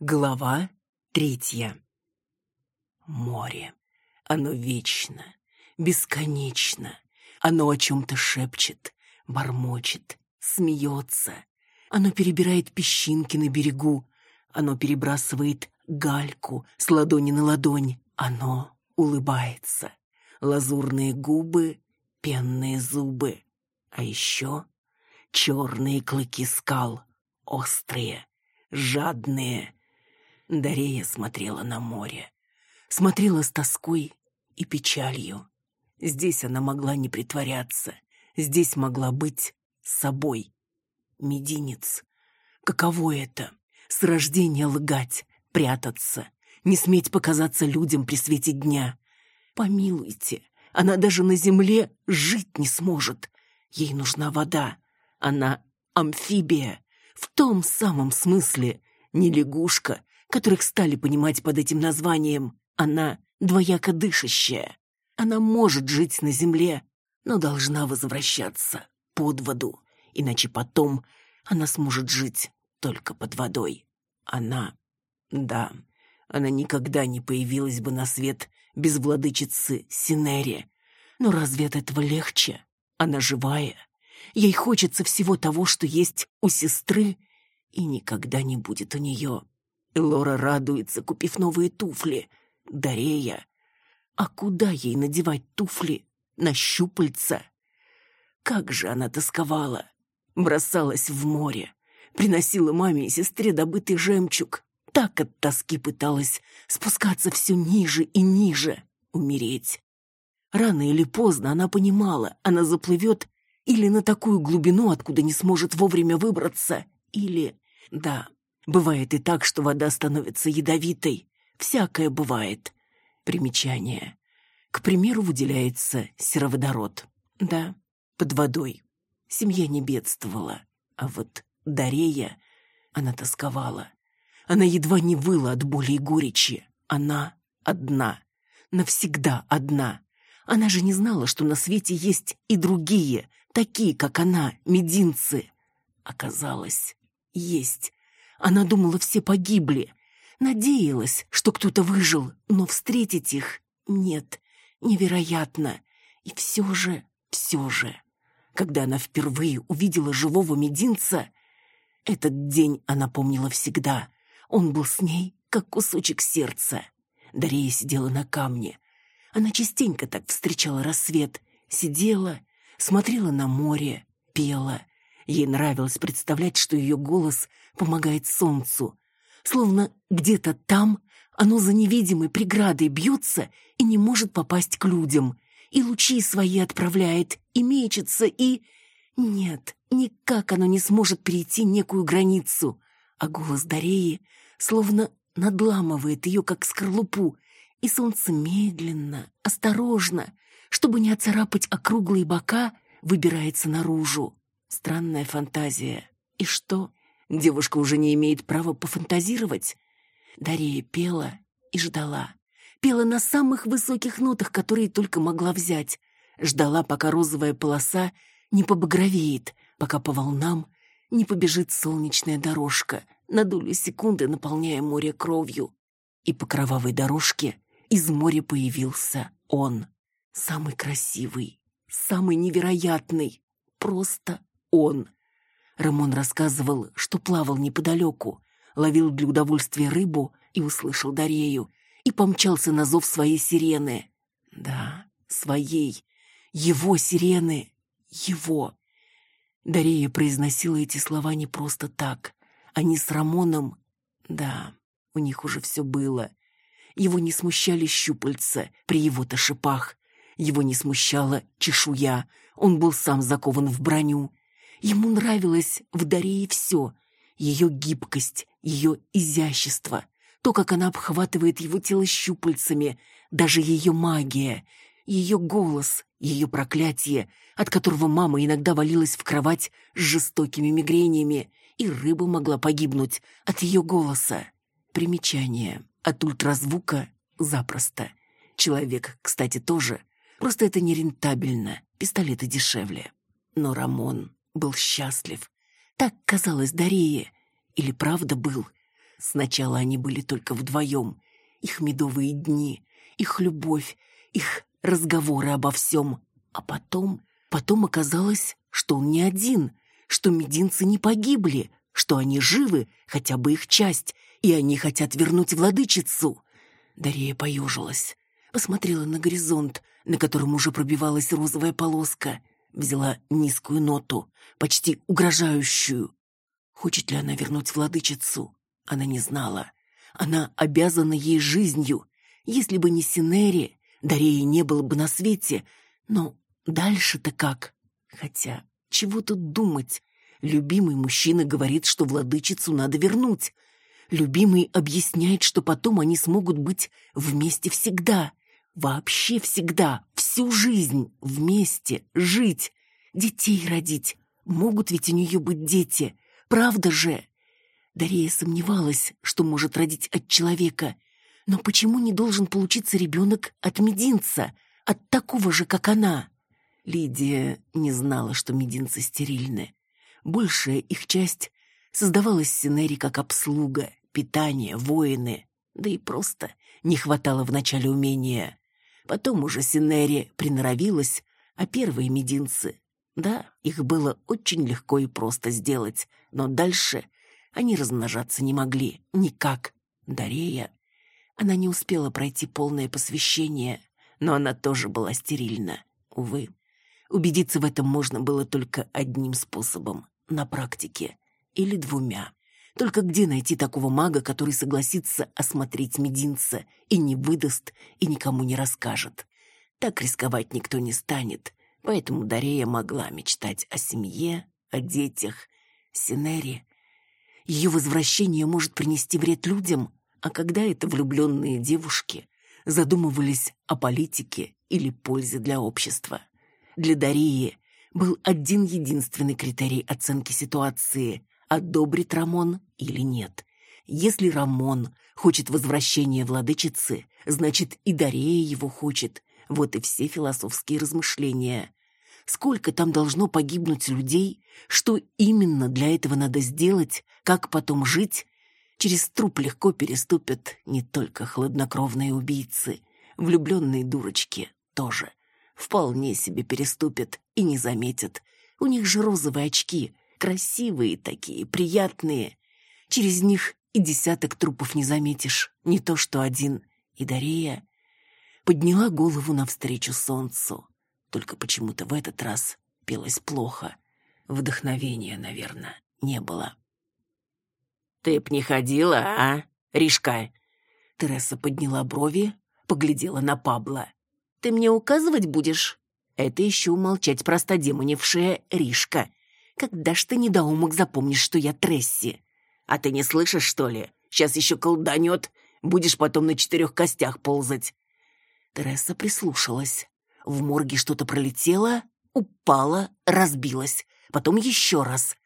Глава третья. Море. Оно вечно, бесконечно. Оно о чем-то шепчет, бормочет, смеется. Оно перебирает песчинки на берегу. Оно перебрасывает гальку с ладони на ладонь. Оно улыбается. Лазурные губы, пенные зубы. А еще черные клыки скал, острые, жадные, Дарея смотрела на море. Смотрела с тоской и печалью. Здесь она могла не притворяться. Здесь могла быть собой. Мединец. Каково это? С рождения лгать, прятаться, не сметь показаться людям при свете дня. Помилуйте, она даже на земле жить не сможет. Ей нужна вода. Она амфибия. В том самом смысле не лягушка, которых стали понимать под этим названием. Она двояко дышащая. Она может жить на земле, но должна возвращаться под воду, иначе потом она сможет жить только под водой. Она... Да, она никогда не появилась бы на свет без владычицы Синери. Но разве от этого легче? Она живая. Ей хочется всего того, что есть у сестры, и никогда не будет у нее. Лора радуется, купив новые туфли. Дарея. А куда ей надевать туфли? На щупальца? Как же она тосковала. Бросалась в море. Приносила маме и сестре добытый жемчуг. Так от тоски пыталась спускаться все ниже и ниже. Умереть. Рано или поздно она понимала, она заплывет или на такую глубину, откуда не сможет вовремя выбраться, или... Да, Бывает и так, что вода становится ядовитой. Всякое бывает. Примечание. К примеру, выделяется сероводород. Да, под водой. Семья не бедствовала. А вот Дарея, она тосковала. Она едва не выла от боли и горечи. Она одна. Навсегда одна. Она же не знала, что на свете есть и другие, такие, как она, мединцы. Оказалось, есть. Она думала, все погибли. Надеялась, что кто-то выжил, но встретить их нет. Невероятно. И все же, все же, когда она впервые увидела живого мединца, этот день она помнила всегда. Он был с ней, как кусочек сердца. Дарья сидела на камне. Она частенько так встречала рассвет. Сидела, смотрела на море, пела — Ей нравилось представлять, что ее голос помогает солнцу. Словно где-то там оно за невидимой преградой бьется и не может попасть к людям. И лучи свои отправляет, и мечется, и... Нет, никак оно не сможет перейти некую границу. А голос Дареи словно надламывает ее, как скорлупу, и солнце медленно, осторожно, чтобы не оцарапать округлые бока, выбирается наружу. Странная фантазия. И что? Девушка уже не имеет права пофантазировать? Дарья пела и ждала. Пела на самых высоких нотах, которые только могла взять. Ждала, пока розовая полоса не побагровеет, пока по волнам не побежит солнечная дорожка, на долю секунды наполняя море кровью. И по кровавой дорожке из моря появился он. Самый красивый, самый невероятный, просто он. Рамон рассказывал, что плавал неподалеку, ловил для удовольствия рыбу и услышал Дарею, и помчался на зов своей сирены. Да, своей. Его сирены. Его. Дарея произносила эти слова не просто так. Они с Рамоном... Да, у них уже все было. Его не смущали щупальца при его-то шипах. Его не смущала чешуя. Он был сам закован в броню. Ему нравилось в Дарее все. Ее гибкость, ее изящество, то, как она обхватывает его тело щупальцами, даже ее магия, ее голос, ее проклятие, от которого мама иногда валилась в кровать с жестокими мигрениями, и рыба могла погибнуть от ее голоса. Примечание. От ультразвука запросто. Человек, кстати, тоже. Просто это нерентабельно, пистолеты дешевле. Но Рамон был счастлив. Так казалось Дарее. Или правда был? Сначала они были только вдвоем. Их медовые дни, их любовь, их разговоры обо всем. А потом, потом оказалось, что он не один, что мединцы не погибли, что они живы, хотя бы их часть, и они хотят вернуть владычицу. Дарья поежилась, посмотрела на горизонт, на котором уже пробивалась розовая полоска, взяла низкую ноту, почти угрожающую. Хочет ли она вернуть владычицу? Она не знала. Она обязана ей жизнью. Если бы не Синери, Дареи не было бы на свете. Но дальше-то как? Хотя, чего тут думать? Любимый мужчина говорит, что владычицу надо вернуть. Любимый объясняет, что потом они смогут быть вместе всегда. Вообще всегда, всю жизнь вместе, жить, детей родить. Могут ведь у нее быть дети, правда же? Дарья сомневалась, что может родить от человека. Но почему не должен получиться ребенок от мединца, от такого же, как она? Лидия не знала, что мединцы стерильны. Большая их часть создавалась Синери как обслуга, питание, воины, да и просто не хватало вначале умения. Потом уже Синери приноровилась, а первые мединцы... Да, их было очень легко и просто сделать, но дальше они размножаться не могли, никак. Дарея... Она не успела пройти полное посвящение, но она тоже была стерильна. Увы, убедиться в этом можно было только одним способом — на практике. Или двумя. Только где найти такого мага, который согласится осмотреть мединца и не выдаст, и никому не расскажет? Так рисковать никто не станет, поэтому Дарея могла мечтать о семье, о детях. Синери. Ее возвращение может принести вред людям, а когда это влюбленные девушки задумывались о политике или пользе для общества. Для Дарии был один единственный критерий оценки ситуации одобрит Рамон или нет. Если Рамон хочет возвращения владычицы, значит и Дарея его хочет. Вот и все философские размышления. Сколько там должно погибнуть людей, что именно для этого надо сделать, как потом жить, через труп легко переступят не только хладнокровные убийцы, влюбленные дурочки тоже. Вполне себе переступят и не заметят. У них же розовые очки — Красивые такие, приятные. Через них и десяток трупов не заметишь, не то что один. И Дарея подняла голову навстречу солнцу. Только почему-то в этот раз пелось плохо. Вдохновения, наверное, не было. «Ты б не ходила, а, Ришка?» Тереса подняла брови, поглядела на Пабла. «Ты мне указывать будешь?» Это еще умолчать простодемоневшая Ришка. Когда ж ты, недоумок, запомнишь, что я Тресси? А ты не слышишь, что ли? Сейчас еще колданет. Будешь потом на четырех костях ползать. Тресса прислушалась. В морге что-то пролетело, упало, разбилось. Потом еще раз.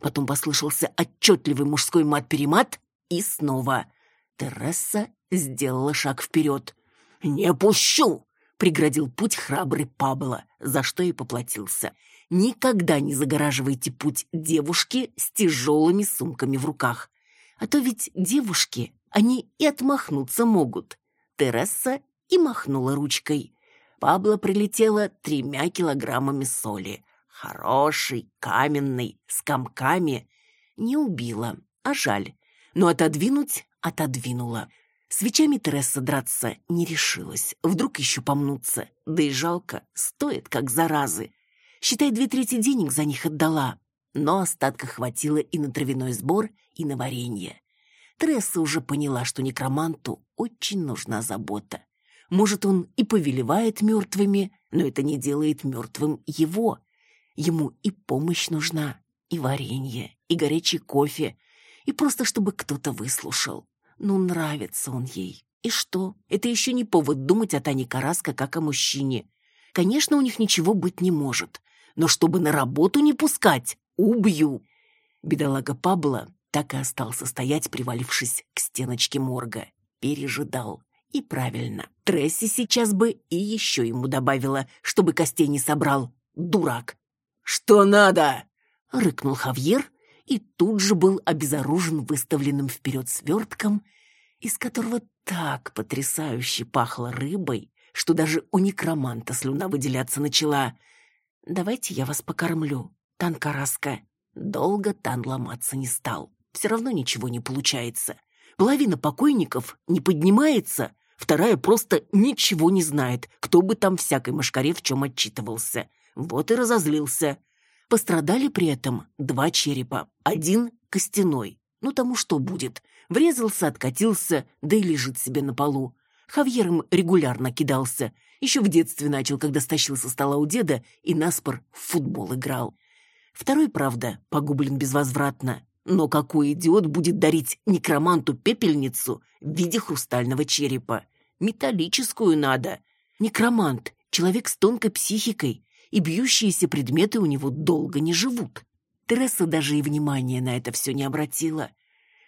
Потом послышался отчетливый мужской мат-перемат и снова. Тересса сделала шаг вперед. «Не пущу!» — преградил путь храбрый Пабло, за что и поплатился никогда не загораживайте путь девушке с тяжелыми сумками в руках. А то ведь девушки, они и отмахнуться могут. Тересса и махнула ручкой. Пабло прилетела тремя килограммами соли. Хороший, каменный, с комками. Не убила, а жаль. Но отодвинуть отодвинула. Свечами Тересса драться не решилась. Вдруг еще помнутся. Да и жалко, стоит как заразы. Считай, две трети денег за них отдала. Но остатка хватило и на травяной сбор, и на варенье. Тресса уже поняла, что некроманту очень нужна забота. Может, он и повелевает мертвыми, но это не делает мертвым его. Ему и помощь нужна, и варенье, и горячий кофе, и просто чтобы кто-то выслушал. Ну, нравится он ей. И что? Это еще не повод думать о Тане Караско как о мужчине. Конечно, у них ничего быть не может но чтобы на работу не пускать, убью. Бедолага Пабло так и остался стоять, привалившись к стеночке морга. Пережидал. И правильно, Тресси сейчас бы и еще ему добавила, чтобы костей не собрал. Дурак. «Что надо?» — рыкнул Хавьер и тут же был обезоружен выставленным вперед свертком, из которого так потрясающе пахло рыбой, что даже у некроманта слюна выделяться начала. «Давайте я вас покормлю, Танкараска». Долго Тан ломаться не стал. Все равно ничего не получается. Половина покойников не поднимается, вторая просто ничего не знает, кто бы там всякой мошкаре в чем отчитывался. Вот и разозлился. Пострадали при этом два черепа, один костяной. Ну тому что будет. Врезался, откатился, да и лежит себе на полу. Хавьер им регулярно кидался. Еще в детстве начал, когда стащил со стола у деда и наспор в футбол играл. Второй, правда, погублен безвозвратно. Но какой идиот будет дарить некроманту пепельницу в виде хрустального черепа? Металлическую надо. Некромант — человек с тонкой психикой, и бьющиеся предметы у него долго не живут. Тереса даже и внимания на это все не обратила.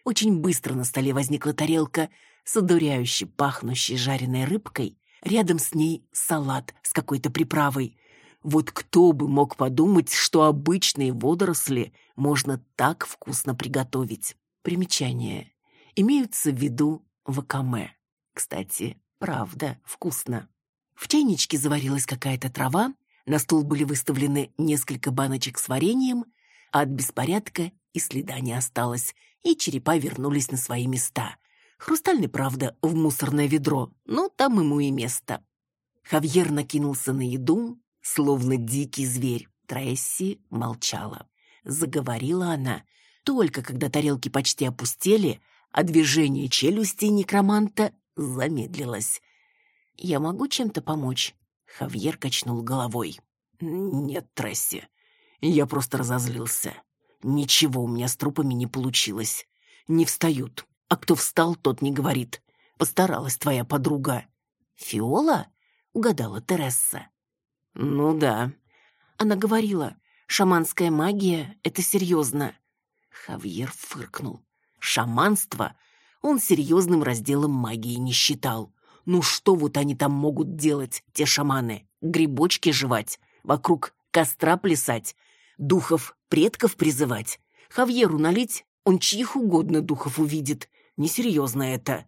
Очень быстро на столе возникла тарелка с одуряюще пахнущей жареной рыбкой, рядом с ней салат с какой-то приправой. Вот кто бы мог подумать, что обычные водоросли можно так вкусно приготовить. Примечание. Имеются в виду вакаме. Кстати, правда, вкусно. В чайничке заварилась какая-то трава, на стол были выставлены несколько баночек с вареньем, а от беспорядка и следа не осталось, и черепа вернулись на свои места. Хрустальный, правда, в мусорное ведро, но там ему и место. Хавьер накинулся на еду, словно дикий зверь. Тресси молчала. Заговорила она только когда тарелки почти опустели, а движение челюсти некроманта замедлилось. «Я могу чем-то помочь?» Хавьер качнул головой. «Нет, Тресси, я просто разозлился. Ничего у меня с трупами не получилось. Не встают, а кто встал, тот не говорит. Постаралась твоя подруга». «Фиола?» — угадала Тересса. «Ну да». Она говорила, шаманская магия — это серьезно. Хавьер фыркнул. Шаманство он серьезным разделом магии не считал. Ну что вот они там могут делать, те шаманы? Грибочки жевать, вокруг костра плясать, духов предков призывать. Хавьеру налить, он чьих угодно духов увидит. Несерьезно это.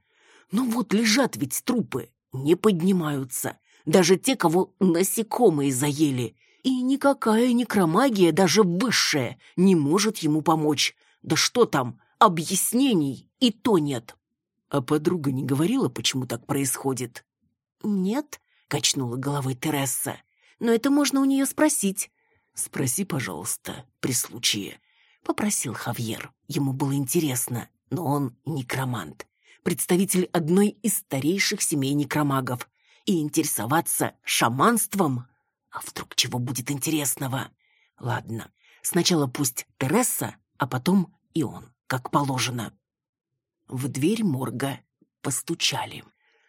Но вот лежат ведь трупы, не поднимаются даже те, кого насекомые заели. И никакая некромагия, даже высшая, не может ему помочь. Да что там, объяснений и то нет. А подруга не говорила, почему так происходит? Нет, качнула головой Тересса. Но это можно у нее спросить. Спроси, пожалуйста, при случае. Попросил Хавьер. Ему было интересно, но он некромант. Представитель одной из старейших семей некромагов и интересоваться шаманством? А вдруг чего будет интересного? Ладно, сначала пусть Тереса, а потом и он, как положено. В дверь морга постучали.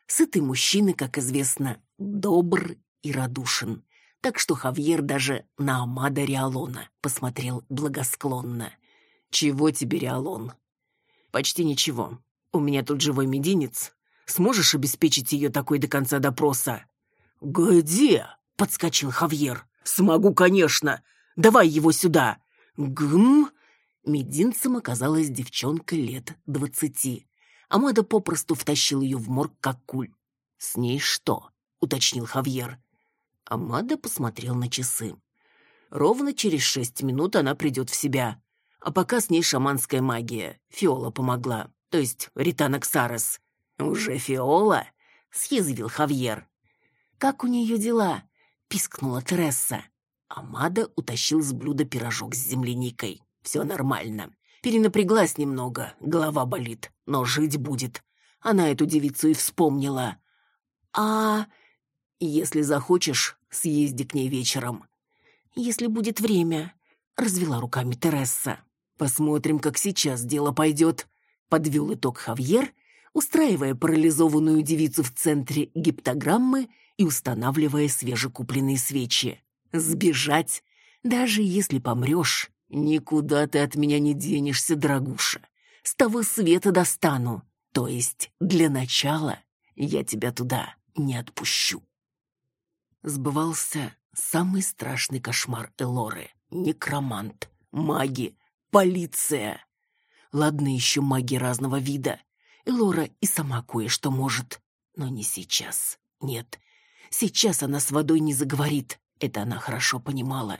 Сытый мужчина, как известно, добр и радушен, так что Хавьер даже на Амада Риалона посмотрел благосклонно. «Чего тебе, Риалон?» «Почти ничего. У меня тут живой мединец, Сможешь обеспечить ее такой до конца допроса?» «Где?» — подскочил Хавьер. «Смогу, конечно. Давай его сюда». «Гм?» Мединцем оказалась девчонка лет двадцати. Амада попросту втащил ее в морг, как куль. «С ней что?» — уточнил Хавьер. Амада посмотрел на часы. Ровно через шесть минут она придет в себя. А пока с ней шаманская магия. Фиола помогла. То есть Ритана Ксарес. «Уже Фиола?» — съязвил Хавьер. «Как у нее дела?» — пискнула Тересса. Амада утащил с блюда пирожок с земляникой. «Все нормально. Перенапряглась немного, голова болит, но жить будет». Она эту девицу и вспомнила. «А если захочешь, съезди к ней вечером». «Если будет время», — развела руками Тересса. «Посмотрим, как сейчас дело пойдет», — подвел итог Хавьер — устраивая парализованную девицу в центре гиптограммы и устанавливая свежекупленные свечи. «Сбежать? Даже если помрешь, никуда ты от меня не денешься, дорогуша. С того света достану. То есть, для начала, Я тебя туда не отпущу. Сбывался самый страшный кошмар Элоры. Некромант, маги, полиция. Ладно еще маги разного вида. Элора и сама кое-что может. Но не сейчас. Нет. Сейчас она с водой не заговорит. Это она хорошо понимала.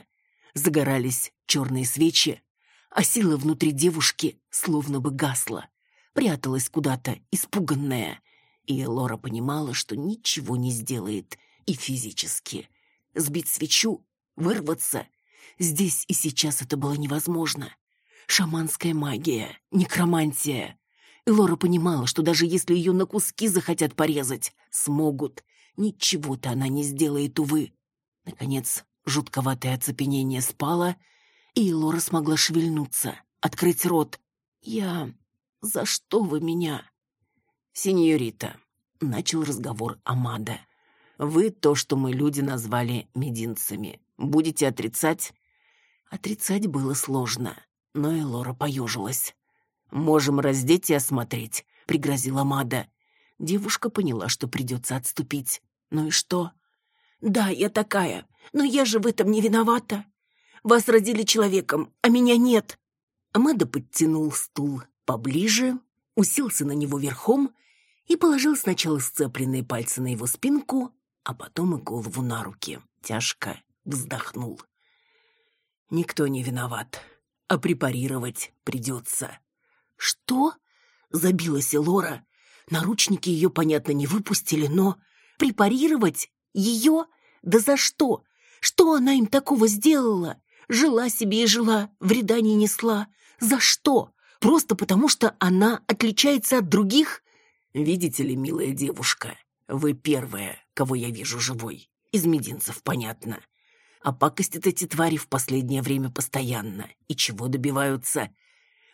Загорались черные свечи, а сила внутри девушки словно бы гасла. Пряталась куда-то, испуганная. И Элора понимала, что ничего не сделает и физически. Сбить свечу, вырваться. Здесь и сейчас это было невозможно. Шаманская магия, некромантия. Элора понимала, что даже если ее на куски захотят порезать, смогут. Ничего-то она не сделает, увы. Наконец, жутковатое оцепенение спало, и Элора смогла шевельнуться, открыть рот. «Я... За что вы меня?» «Сеньорита», — начал разговор Амада. «Вы то, что мы люди назвали мединцами. Будете отрицать?» Отрицать было сложно, но Элора поежилась. «Можем раздеть и осмотреть», — пригрозила Мада. Девушка поняла, что придется отступить. «Ну и что?» «Да, я такая, но я же в этом не виновата. Вас родили человеком, а меня нет». Амада подтянул стул поближе, уселся на него верхом и положил сначала сцепленные пальцы на его спинку, а потом и голову на руки. Тяжко вздохнул. «Никто не виноват, а препарировать придется». «Что?» — забилась Лора. Наручники ее, понятно, не выпустили, но... Препарировать? Ее? Да за что? Что она им такого сделала? Жила себе и жила, вреда не несла. За что? Просто потому, что она отличается от других? Видите ли, милая девушка, вы первая, кого я вижу живой. Из мединцев, понятно. А пакостят эти твари в последнее время постоянно. И чего добиваются?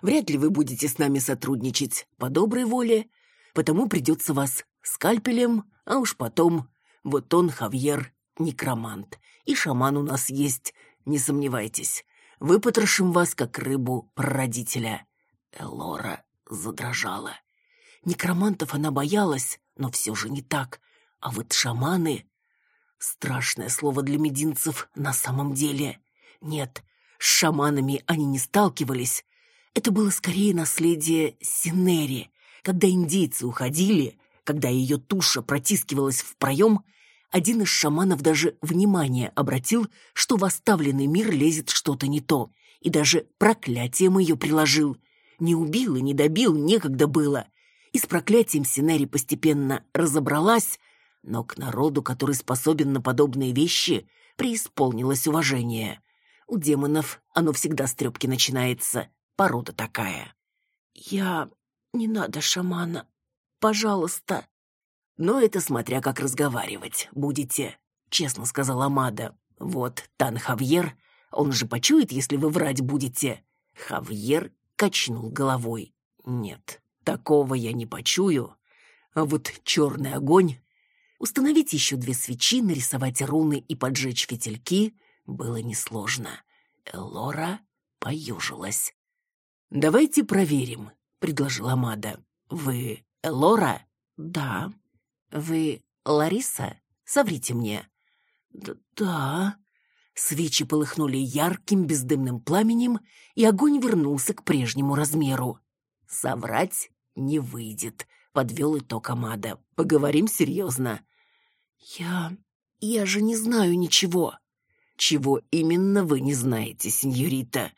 Вряд ли вы будете с нами сотрудничать по доброй воле, потому придется вас скальпелем, а уж потом вот он, Хавьер, некромант, и шаман у нас есть, не сомневайтесь. Выпотрошим вас, как рыбу прародителя». Элора задрожала. Некромантов она боялась, но все же не так. А вот шаманы... Страшное слово для мединцев на самом деле. Нет, с шаманами они не сталкивались. Это было скорее наследие Синери. Когда индейцы уходили, когда ее туша протискивалась в проем, один из шаманов даже внимание обратил, что в оставленный мир лезет что-то не то, и даже проклятием ее приложил. Не убил и не добил, некогда было. И с проклятием Синери постепенно разобралась, но к народу, который способен на подобные вещи, преисполнилось уважение. У демонов оно всегда с трепки начинается, порода такая. «Я... не надо шамана. Пожалуйста», но это смотря как разговаривать будете, честно сказала Мада. Вот Тан Хавьер, он же почует, если вы врать будете. Хавьер качнул головой. Нет, такого я не почую. А вот черный огонь... Установить еще две свечи, нарисовать руны и поджечь фитильки было несложно. Элора поюжилась. «Давайте проверим», — предложила Мада. «Вы Элора?» «Да», «Вы Лариса? Соврите мне». Д «Да». Свечи полыхнули ярким бездымным пламенем, и огонь вернулся к прежнему размеру. «Соврать не выйдет», — подвел итог Амада. «Поговорим серьезно». «Я... я же не знаю ничего». «Чего именно вы не знаете, сеньорита?»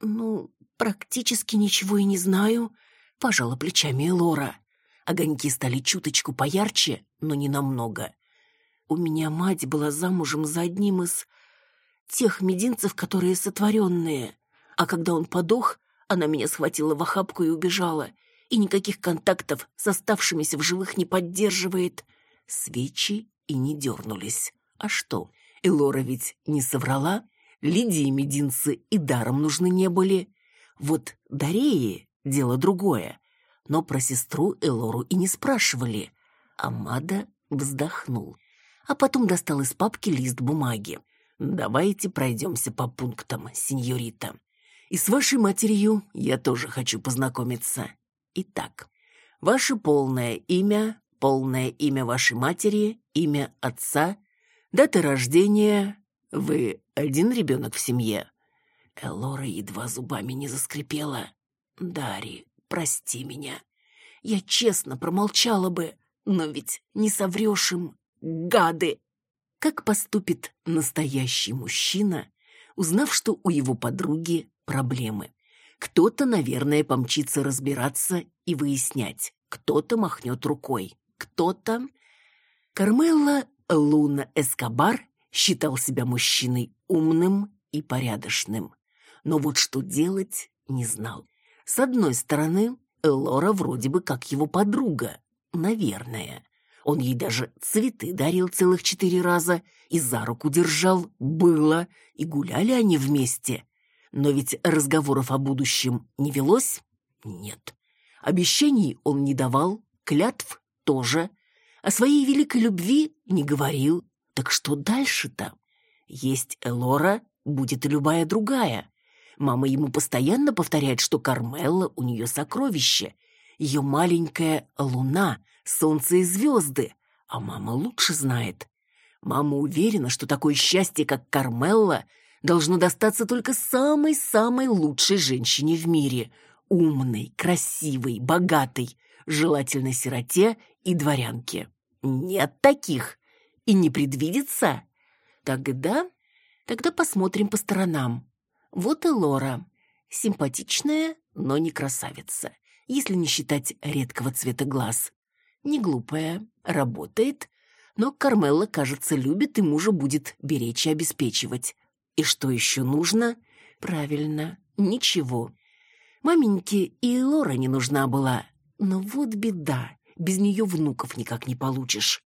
«Ну, практически ничего и не знаю», — пожала плечами Лора. Огоньки стали чуточку поярче, но не намного. У меня мать была замужем за одним из тех мединцев, которые сотворенные. А когда он подох, она меня схватила в охапку и убежала. И никаких контактов с оставшимися в живых не поддерживает. Свечи и не дернулись. А что, Элора ведь не соврала? Лидии мединцы и даром нужны не были. Вот Дареи — дело другое но про сестру Элору и не спрашивали. Амада вздохнул, а потом достал из папки лист бумаги. «Давайте пройдемся по пунктам, сеньорита. И с вашей матерью я тоже хочу познакомиться. Итак, ваше полное имя, полное имя вашей матери, имя отца, дата рождения. Вы один ребенок в семье?» Элора едва зубами не заскрипела. «Дари, прости меня. Я честно промолчала бы, но ведь не соврешь им, гады!» Как поступит настоящий мужчина, узнав, что у его подруги проблемы? Кто-то, наверное, помчится разбираться и выяснять. Кто-то махнет рукой. Кто-то... Кармелла Луна Эскобар считал себя мужчиной умным и порядочным. Но вот что делать не знал. С одной стороны, Лора вроде бы как его подруга. Наверное. Он ей даже цветы дарил целых четыре раза и за руку держал. Было. И гуляли они вместе. Но ведь разговоров о будущем не велось? Нет. Обещаний он не давал, клятв тоже. О своей великой любви не говорил. Так что дальше-то? Есть Элора, будет и любая другая. Мама ему постоянно повторяет, что Кармелла у нее сокровище. Ее маленькая луна, солнце и звезды. А мама лучше знает. Мама уверена, что такое счастье, как Кармелла, должно достаться только самой-самой лучшей женщине в мире. Умной, красивой, богатой, желательно сироте и дворянке. Нет таких. И не предвидится. Тогда... Тогда посмотрим по сторонам. Вот и Лора. Симпатичная, но не красавица, если не считать редкого цвета глаз. Не глупая, работает, но Кармелла, кажется, любит и мужа будет беречь и обеспечивать. И что еще нужно? Правильно, ничего. Маменьке и Лора не нужна была. Но вот беда, без нее внуков никак не получишь.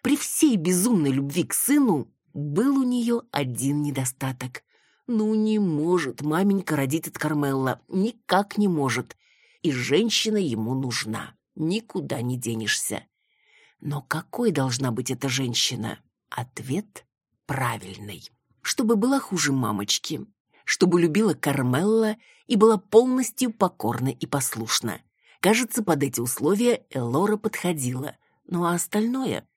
При всей безумной любви к сыну был у нее один недостаток. Ну, не может маменька родить от Кармелла, никак не может. И женщина ему нужна, никуда не денешься. Но какой должна быть эта женщина? Ответ правильный чтобы была хуже мамочки, чтобы любила Кармелла и была полностью покорна и послушна. Кажется, под эти условия Элора подходила. Ну а остальное?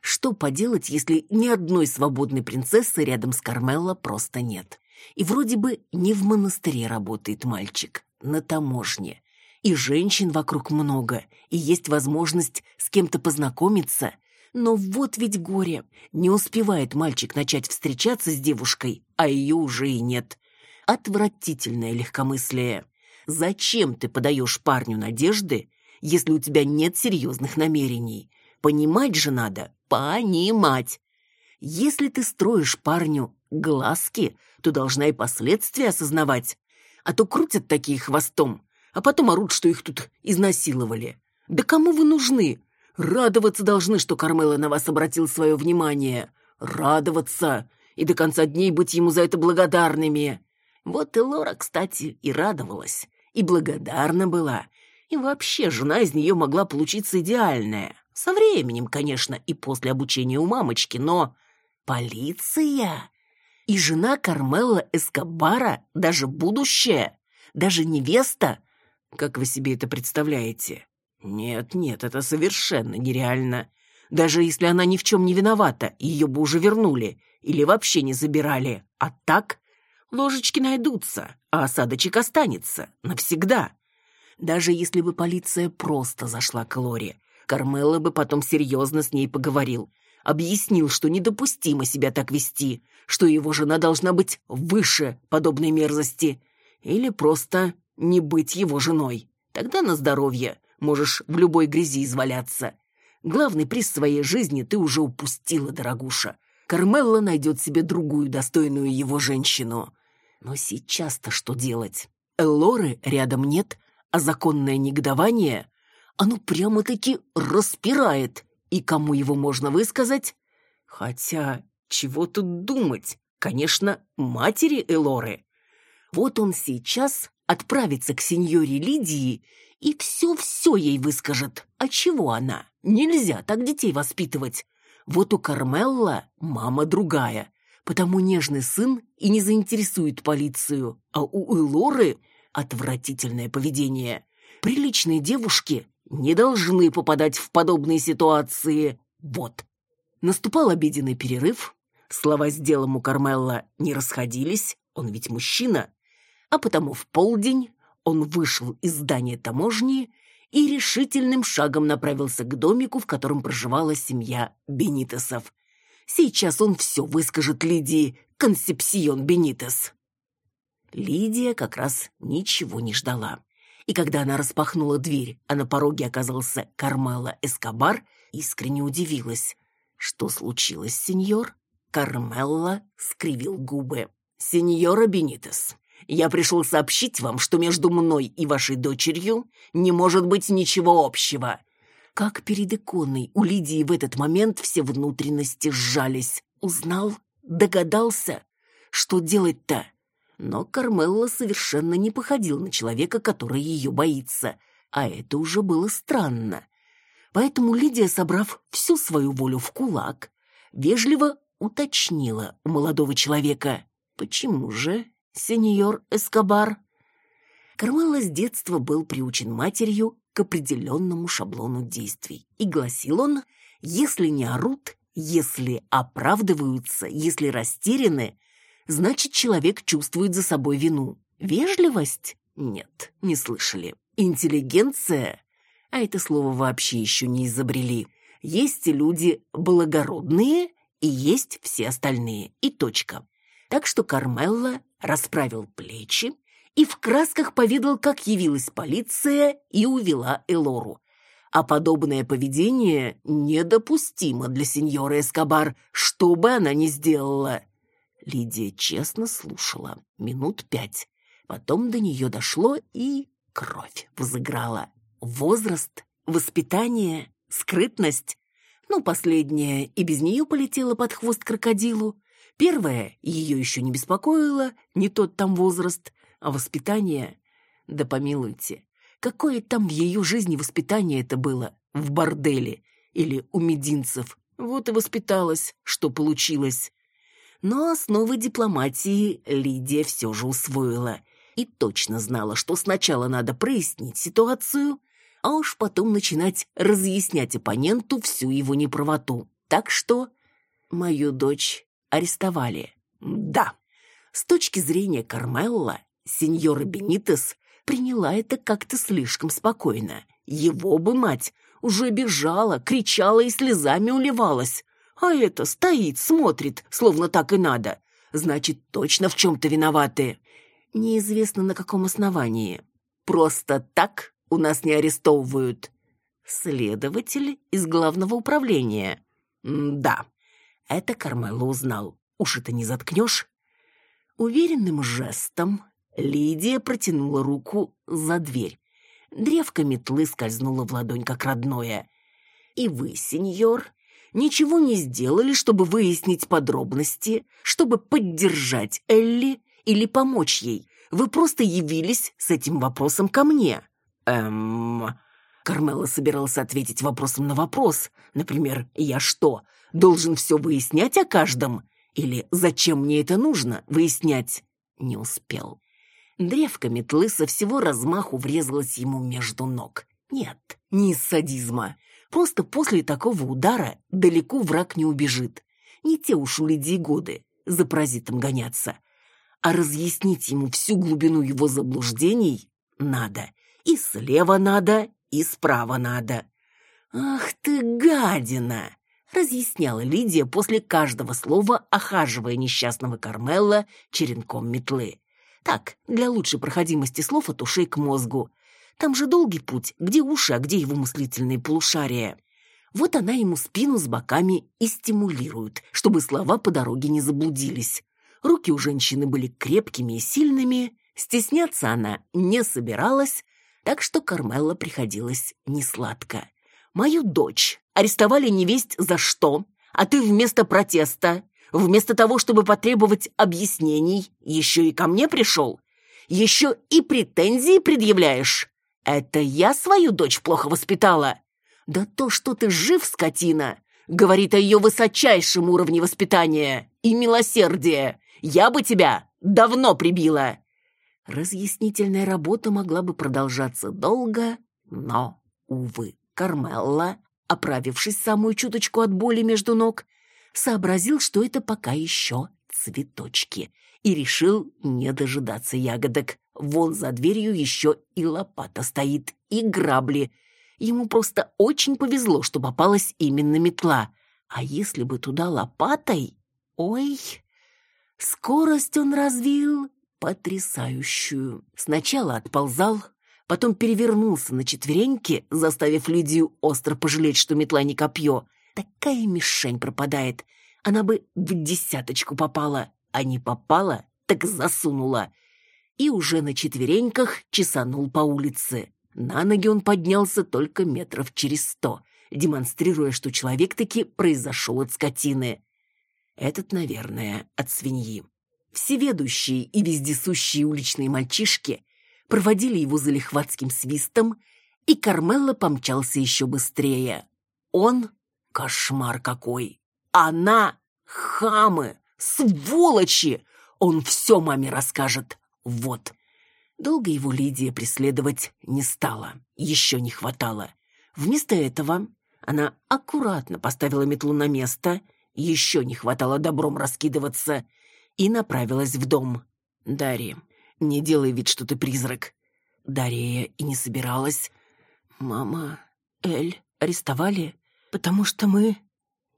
Что поделать, если ни одной свободной принцессы рядом с Кармелло просто нет? И вроде бы не в монастыре работает мальчик, на таможне. И женщин вокруг много, и есть возможность с кем-то познакомиться – но вот ведь горе. Не успевает мальчик начать встречаться с девушкой, а ее уже и нет. Отвратительное легкомыслие. Зачем ты подаешь парню надежды, если у тебя нет серьезных намерений? Понимать же надо, понимать. Если ты строишь парню глазки, то должна и последствия осознавать. А то крутят такие хвостом, а потом орут, что их тут изнасиловали. Да кому вы нужны? Радоваться должны, что Кармела на вас обратил свое внимание. Радоваться. И до конца дней быть ему за это благодарными. Вот и Лора, кстати, и радовалась. И благодарна была. И вообще, жена из нее могла получиться идеальная. Со временем, конечно, и после обучения у мамочки, но... Полиция! И жена Кармелла Эскобара, даже будущее, даже невеста. Как вы себе это представляете? Нет, нет, это совершенно нереально. Даже если она ни в чем не виновата, ее бы уже вернули или вообще не забирали. А так ложечки найдутся, а осадочек останется навсегда. Даже если бы полиция просто зашла к Лоре, Кармелла бы потом серьезно с ней поговорил. Объяснил, что недопустимо себя так вести, что его жена должна быть выше подобной мерзости. Или просто не быть его женой. Тогда на здоровье можешь в любой грязи изваляться. Главный приз своей жизни ты уже упустила, дорогуша. Кармелла найдет себе другую достойную его женщину. Но сейчас-то что делать? Эллоры рядом нет, а законное негодование, оно прямо-таки распирает. И кому его можно высказать? Хотя, чего тут думать? Конечно, матери Элоры. Вот он сейчас отправится к сеньоре Лидии и все-все ей выскажет. А чего она? Нельзя так детей воспитывать. Вот у Кармелла мама другая, потому нежный сын и не заинтересует полицию, а у Элоры отвратительное поведение. Приличные девушки не должны попадать в подобные ситуации. Вот. Наступал обеденный перерыв. Слова с делом у Кармелла не расходились, он ведь мужчина. А потому в полдень он вышел из здания таможни и решительным шагом направился к домику, в котором проживала семья Бенитесов. Сейчас он все выскажет Лидии Консепсион Бенитес. Лидия как раз ничего не ждала. И когда она распахнула дверь, а на пороге оказался Кармела Эскобар, искренне удивилась. «Что случилось, сеньор?» Кармелла скривил губы. «Сеньора Бенитес, я пришел сообщить вам, что между мной и вашей дочерью не может быть ничего общего». Как перед иконой у Лидии в этот момент все внутренности сжались. Узнал? Догадался? Что делать-то? Но Кармелла совершенно не походил на человека, который ее боится. А это уже было странно. Поэтому Лидия, собрав всю свою волю в кулак, вежливо уточнила у молодого человека. «Почему же, сеньор Эскобар?» Кармелла с детства был приучен матерью к определенному шаблону действий. И гласил он, если не орут, если оправдываются, если растеряны, значит, человек чувствует за собой вину. Вежливость? Нет, не слышали. Интеллигенция? А это слово вообще еще не изобрели. Есть люди благородные, и есть все остальные. И точка. Так что Кармелла расправил плечи и в красках поведал, как явилась полиция и увела Элору. А подобное поведение недопустимо для сеньора Эскобар, что бы она ни сделала. Лидия честно слушала минут пять. Потом до нее дошло, и кровь взыграла. Возраст, воспитание, скрытность. Ну, последняя и без нее полетела под хвост крокодилу. Первая ее еще не беспокоила, не тот там возраст, а воспитание... Да помилуйте, какое там в ее жизни воспитание это было? В борделе или у мединцев? Вот и воспиталась, что получилось. Но основы дипломатии Лидия все же усвоила и точно знала, что сначала надо прояснить ситуацию, а уж потом начинать разъяснять оппоненту всю его неправоту. Так что мою дочь арестовали. Да, с точки зрения Кармелла, сеньора Бенитес приняла это как-то слишком спокойно. Его бы мать уже бежала, кричала и слезами уливалась. А это стоит, смотрит, словно так и надо. Значит, точно в чем-то виноваты. Неизвестно на каком основании. Просто так у нас не арестовывают. Следователь из главного управления. М да, это Кармело узнал. Уж это не заткнешь. Уверенным жестом Лидия протянула руку за дверь. Древко метлы скользнуло в ладонь, как родное. «И вы, сеньор, ничего не сделали, чтобы выяснить подробности, чтобы поддержать Элли или помочь ей. Вы просто явились с этим вопросом ко мне». «Эм...» Кармела собирался ответить вопросом на вопрос. Например, «Я что, должен все выяснять о каждом?» Или «Зачем мне это нужно выяснять?» Не успел. Древко метлы со всего размаху врезалась ему между ног. Нет, не из садизма. Просто после такого удара далеко враг не убежит. Не те уж у Лидии годы за паразитом гоняться. А разъяснить ему всю глубину его заблуждений надо. И слева надо, и справа надо. «Ах ты, гадина!» разъясняла Лидия после каждого слова, охаживая несчастного Кармелла черенком метлы. Так, для лучшей проходимости слов от ушей к мозгу. Там же долгий путь, где уши, а где его мыслительные полушария. Вот она ему спину с боками и стимулирует, чтобы слова по дороге не заблудились. Руки у женщины были крепкими и сильными, стесняться она не собиралась, так что Кармелла приходилось несладко. «Мою дочь арестовали невесть за что, а ты вместо протеста Вместо того, чтобы потребовать объяснений, еще и ко мне пришел. Еще и претензии предъявляешь. Это я свою дочь плохо воспитала. Да то, что ты жив, скотина, говорит о ее высочайшем уровне воспитания и милосердия. Я бы тебя давно прибила. Разъяснительная работа могла бы продолжаться долго, но Увы, Кармелла, оправившись самую чуточку от боли между ног, сообразил, что это пока еще цветочки, и решил не дожидаться ягодок. Вон за дверью еще и лопата стоит, и грабли. Ему просто очень повезло, что попалась именно метла. А если бы туда лопатой... Ой, скорость он развил потрясающую. Сначала отползал, потом перевернулся на четвереньки, заставив Лидию остро пожалеть, что метла не копье. Такая мишень пропадает. Она бы в десяточку попала, а не попала, так засунула. И уже на четвереньках чесанул по улице. На ноги он поднялся только метров через сто, демонстрируя, что человек таки произошел от скотины. Этот, наверное, от свиньи. Всеведущие и вездесущие уличные мальчишки проводили его за лихватским свистом, и Кармелло помчался еще быстрее. Он — кошмар какой! Она — хамы, сволочи! Он все маме расскажет. Вот. Долго его Лидия преследовать не стала. Еще не хватало. Вместо этого она аккуратно поставила метлу на место, еще не хватало добром раскидываться, и направилась в дом. Дарья, не делай вид, что ты призрак. Дарья и не собиралась. Мама, Эль арестовали, потому что мы...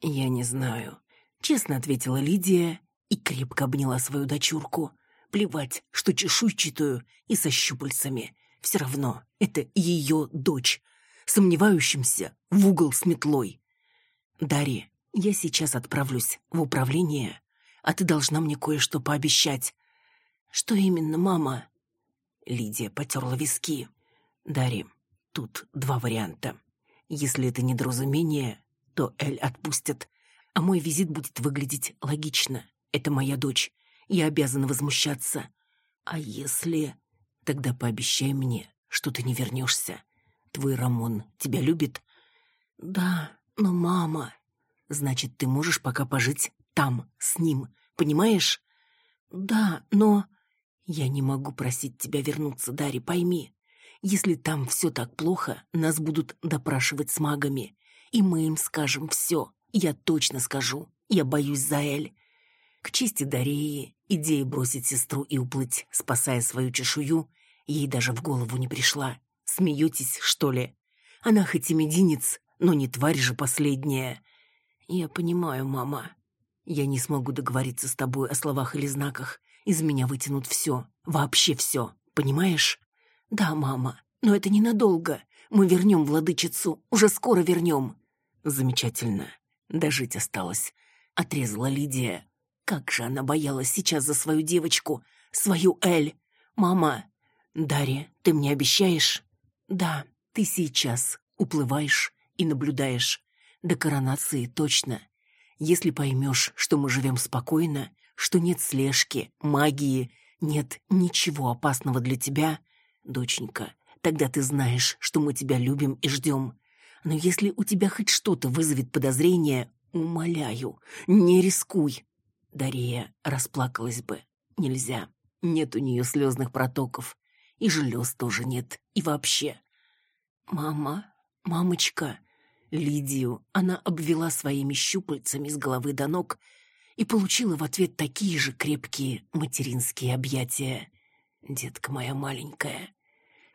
Я не знаю. Честно ответила Лидия и крепко обняла свою дочурку. Плевать, что чешуйчатую и со щупальцами. Все равно это ее дочь, сомневающимся в угол с метлой. Дарья, я сейчас отправлюсь в управление, а ты должна мне кое-что пообещать. Что именно, мама? Лидия потерла виски. Дарья, тут два варианта. Если это недоразумение, то Эль отпустят, а мой визит будет выглядеть логично. Это моя дочь. Я обязана возмущаться. А если... Тогда пообещай мне, что ты не вернешься. Твой Рамон тебя любит? Да, но мама... Значит, ты можешь пока пожить там, с ним, понимаешь? Да, но... Я не могу просить тебя вернуться, Дарья, пойми. Если там все так плохо, нас будут допрашивать с магами. И мы им скажем все. Я точно скажу. Я боюсь за Эль. К чести Дареи, идея бросить сестру и уплыть, спасая свою чешую, ей даже в голову не пришла. Смеетесь, что ли? Она хоть и мединец, но не тварь же последняя. Я понимаю, мама. Я не смогу договориться с тобой о словах или знаках. Из меня вытянут все, вообще все, понимаешь? Да, мама, но это ненадолго. Мы вернем владычицу, уже скоро вернем. Замечательно. Дожить осталось. Отрезала Лидия. Как же она боялась сейчас за свою девочку, свою Эль. Мама, Дарья, ты мне обещаешь? Да, ты сейчас уплываешь и наблюдаешь. До коронации точно. Если поймешь, что мы живем спокойно, что нет слежки, магии, нет ничего опасного для тебя, доченька, тогда ты знаешь, что мы тебя любим и ждем. Но если у тебя хоть что-то вызовет подозрение, умоляю, не рискуй. Дария расплакалась бы. Нельзя. Нет у нее слезных протоков. И желез тоже нет. И вообще. Мама, мамочка. Лидию она обвела своими щупальцами с головы до ног и получила в ответ такие же крепкие материнские объятия. Детка моя маленькая.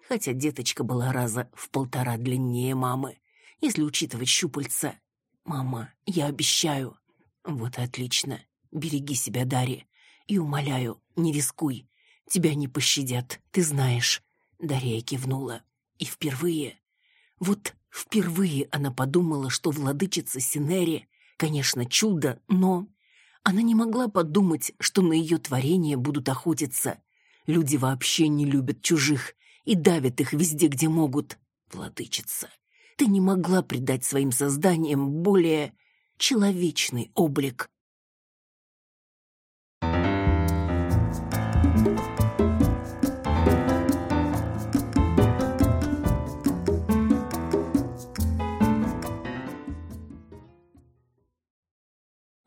Хотя деточка была раза в полтора длиннее мамы, если учитывать щупальца. Мама, я обещаю. Вот отлично. Береги себя, Дарья. И умоляю, не рискуй. Тебя не пощадят, ты знаешь. Дарья кивнула. И впервые, вот впервые она подумала, что владычица Синери, конечно, чудо, но... Она не могла подумать, что на ее творение будут охотиться. Люди вообще не любят чужих и давят их везде, где могут. Владычица, ты не могла придать своим созданиям более человечный облик.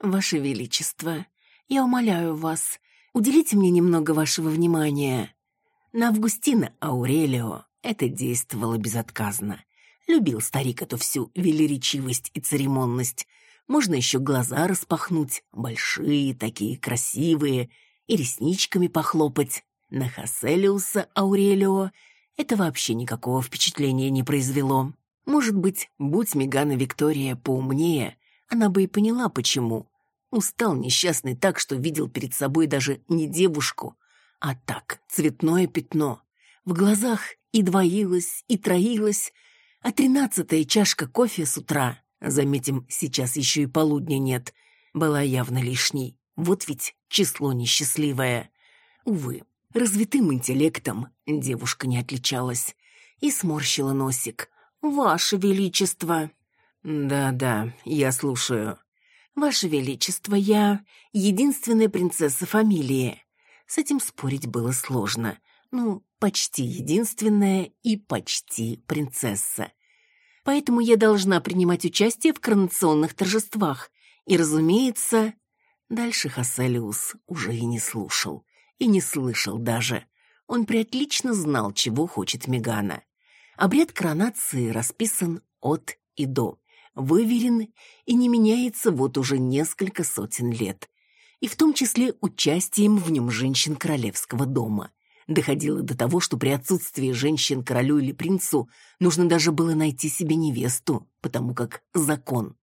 «Ваше Величество, я умоляю вас, уделите мне немного вашего внимания». На Августина Аурелио это действовало безотказно. Любил старик эту всю велеречивость и церемонность. Можно еще глаза распахнуть, большие такие, красивые, и ресничками похлопать. На Хаселиуса Аурелио это вообще никакого впечатления не произвело. Может быть, будь Мегана Виктория поумнее, она бы и поняла, почему. Устал несчастный так, что видел перед собой даже не девушку, а так, цветное пятно. В глазах и двоилось, и троилось, а тринадцатая чашка кофе с утра, заметим, сейчас еще и полудня нет, была явно лишней. Вот ведь число несчастливое. Увы, развитым интеллектом девушка не отличалась и сморщила носик. «Ваше Величество!» «Да-да, я слушаю». «Ваше Величество, я единственная принцесса фамилии». С этим спорить было сложно. Ну, почти единственная и почти принцесса. Поэтому я должна принимать участие в коронационных торжествах. И, разумеется, дальше Хасселиус уже и не слушал. И не слышал даже. Он приотлично знал, чего хочет Мегана. Обряд коронации расписан от и до, выверен и не меняется вот уже несколько сотен лет. И в том числе участием в нем женщин королевского дома. Доходило до того, что при отсутствии женщин королю или принцу нужно даже было найти себе невесту, потому как закон.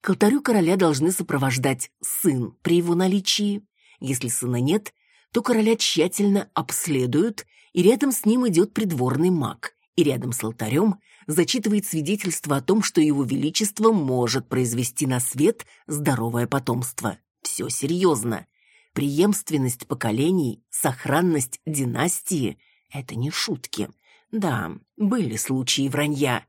К алтарю короля должны сопровождать сын при его наличии. Если сына нет, то короля тщательно обследуют, и рядом с ним идет придворный маг, и рядом с алтарем зачитывает свидетельство о том, что его величество может произвести на свет здоровое потомство. Все серьезно. Преемственность поколений, сохранность династии — это не шутки. Да, были случаи вранья.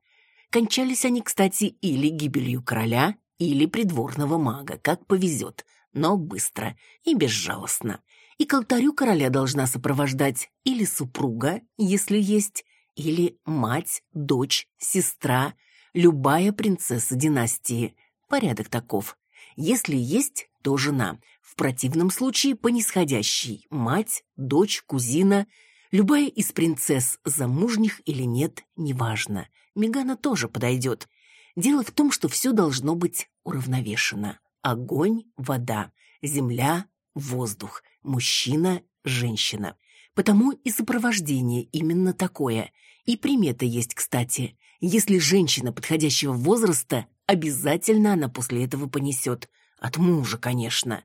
Кончались они, кстати, или гибелью короля, или придворного мага, как повезет, но быстро и безжалостно. И к алтарю короля должна сопровождать или супруга, если есть, или мать, дочь, сестра, любая принцесса династии. Порядок таков. Если есть, то жена. В противном случае по нисходящей мать, дочь, кузина, любая из принцесс, замужних или нет, неважно. Мегана тоже подойдет. Дело в том, что все должно быть уравновешено. Огонь, вода, земля, воздух, мужчина, женщина. Потому и сопровождение именно такое. И примета есть, кстати. Если женщина подходящего возраста, обязательно она после этого понесет. От мужа, конечно.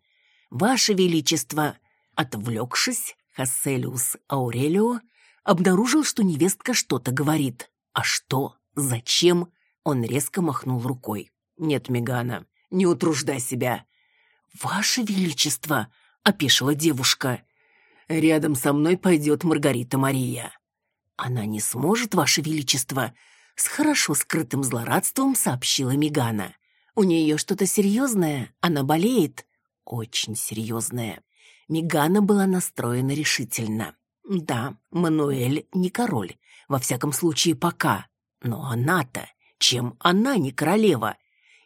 Ваше Величество, отвлекшись, Хасселиус Аурелио обнаружил, что невестка что-то говорит. А что? Зачем? Он резко махнул рукой. Нет, Мегана, не утруждай себя. Ваше Величество, опешила девушка. Рядом со мной пойдет Маргарита Мария. Она не сможет, Ваше Величество, с хорошо скрытым злорадством сообщила Мегана. У нее что-то серьезное, она болеет. Очень серьезное. Мегана была настроена решительно. Да, Мануэль не король, во всяком случае пока. Но она-то, чем она не королева?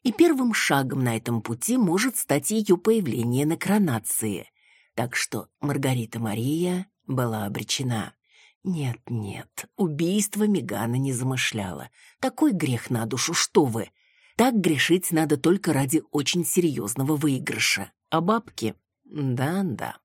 И первым шагом на этом пути может стать ее появление на коронации. Так что Маргарита Мария была обречена. Нет, нет, убийство Мегана не замышляла. Такой грех на душу, что вы. Так грешить надо только ради очень серьезного выигрыша. А бабки? Да-да.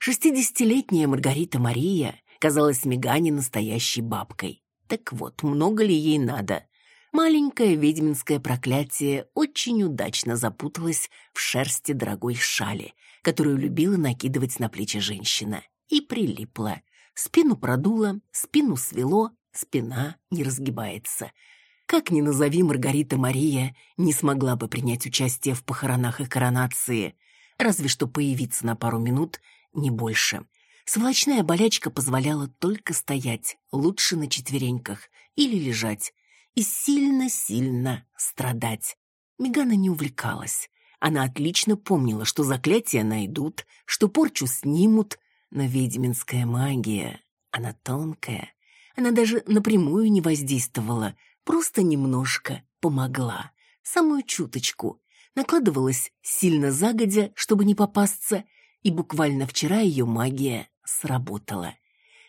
Шестидесятилетняя Маргарита Мария казалась Мегане настоящей бабкой. Так вот, много ли ей надо? Маленькое ведьминское проклятие очень удачно запуталось в шерсти дорогой шали, которую любила накидывать на плечи женщина, и прилипло. Спину продуло, спину свело, спина не разгибается — как ни назови Маргарита Мария, не смогла бы принять участие в похоронах и коронации, разве что появиться на пару минут, не больше. Сволочная болячка позволяла только стоять, лучше на четвереньках, или лежать, и сильно-сильно страдать. Мегана не увлекалась. Она отлично помнила, что заклятия найдут, что порчу снимут, но ведьминская магия, она тонкая. Она даже напрямую не воздействовала, Просто немножко помогла. Самую чуточку. Накладывалась сильно загодя, чтобы не попасться, и буквально вчера ее магия сработала.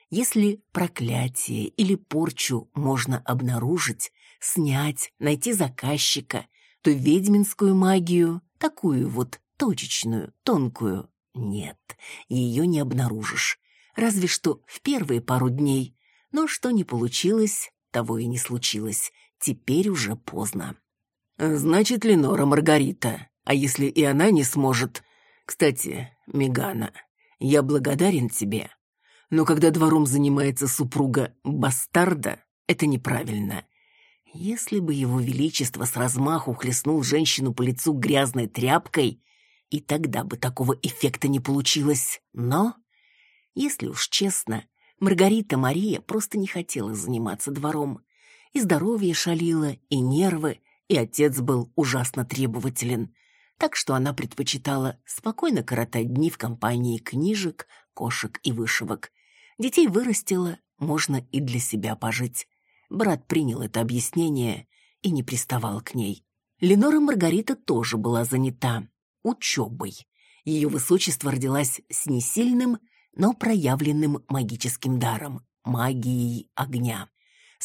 Если проклятие или порчу можно обнаружить, снять, найти заказчика, то ведьминскую магию, такую вот точечную, тонкую, нет, ее не обнаружишь. Разве что в первые пару дней. Но что не получилось, того и не случилось. Теперь уже поздно. Значит, Ленора Маргарита. А если и она не сможет... Кстати, Мегана, я благодарен тебе. Но когда двором занимается супруга бастарда, это неправильно. Если бы его величество с размаху хлестнул женщину по лицу грязной тряпкой, и тогда бы такого эффекта не получилось. Но, если уж честно, Маргарита Мария просто не хотела заниматься двором. И здоровье шалило, и нервы, и отец был ужасно требователен. Так что она предпочитала спокойно коротать дни в компании книжек, кошек и вышивок. Детей вырастила, можно и для себя пожить. Брат принял это объяснение и не приставал к ней. Ленора Маргарита тоже была занята учебой. Ее высочество родилась с несильным, но проявленным магическим даром – магией огня.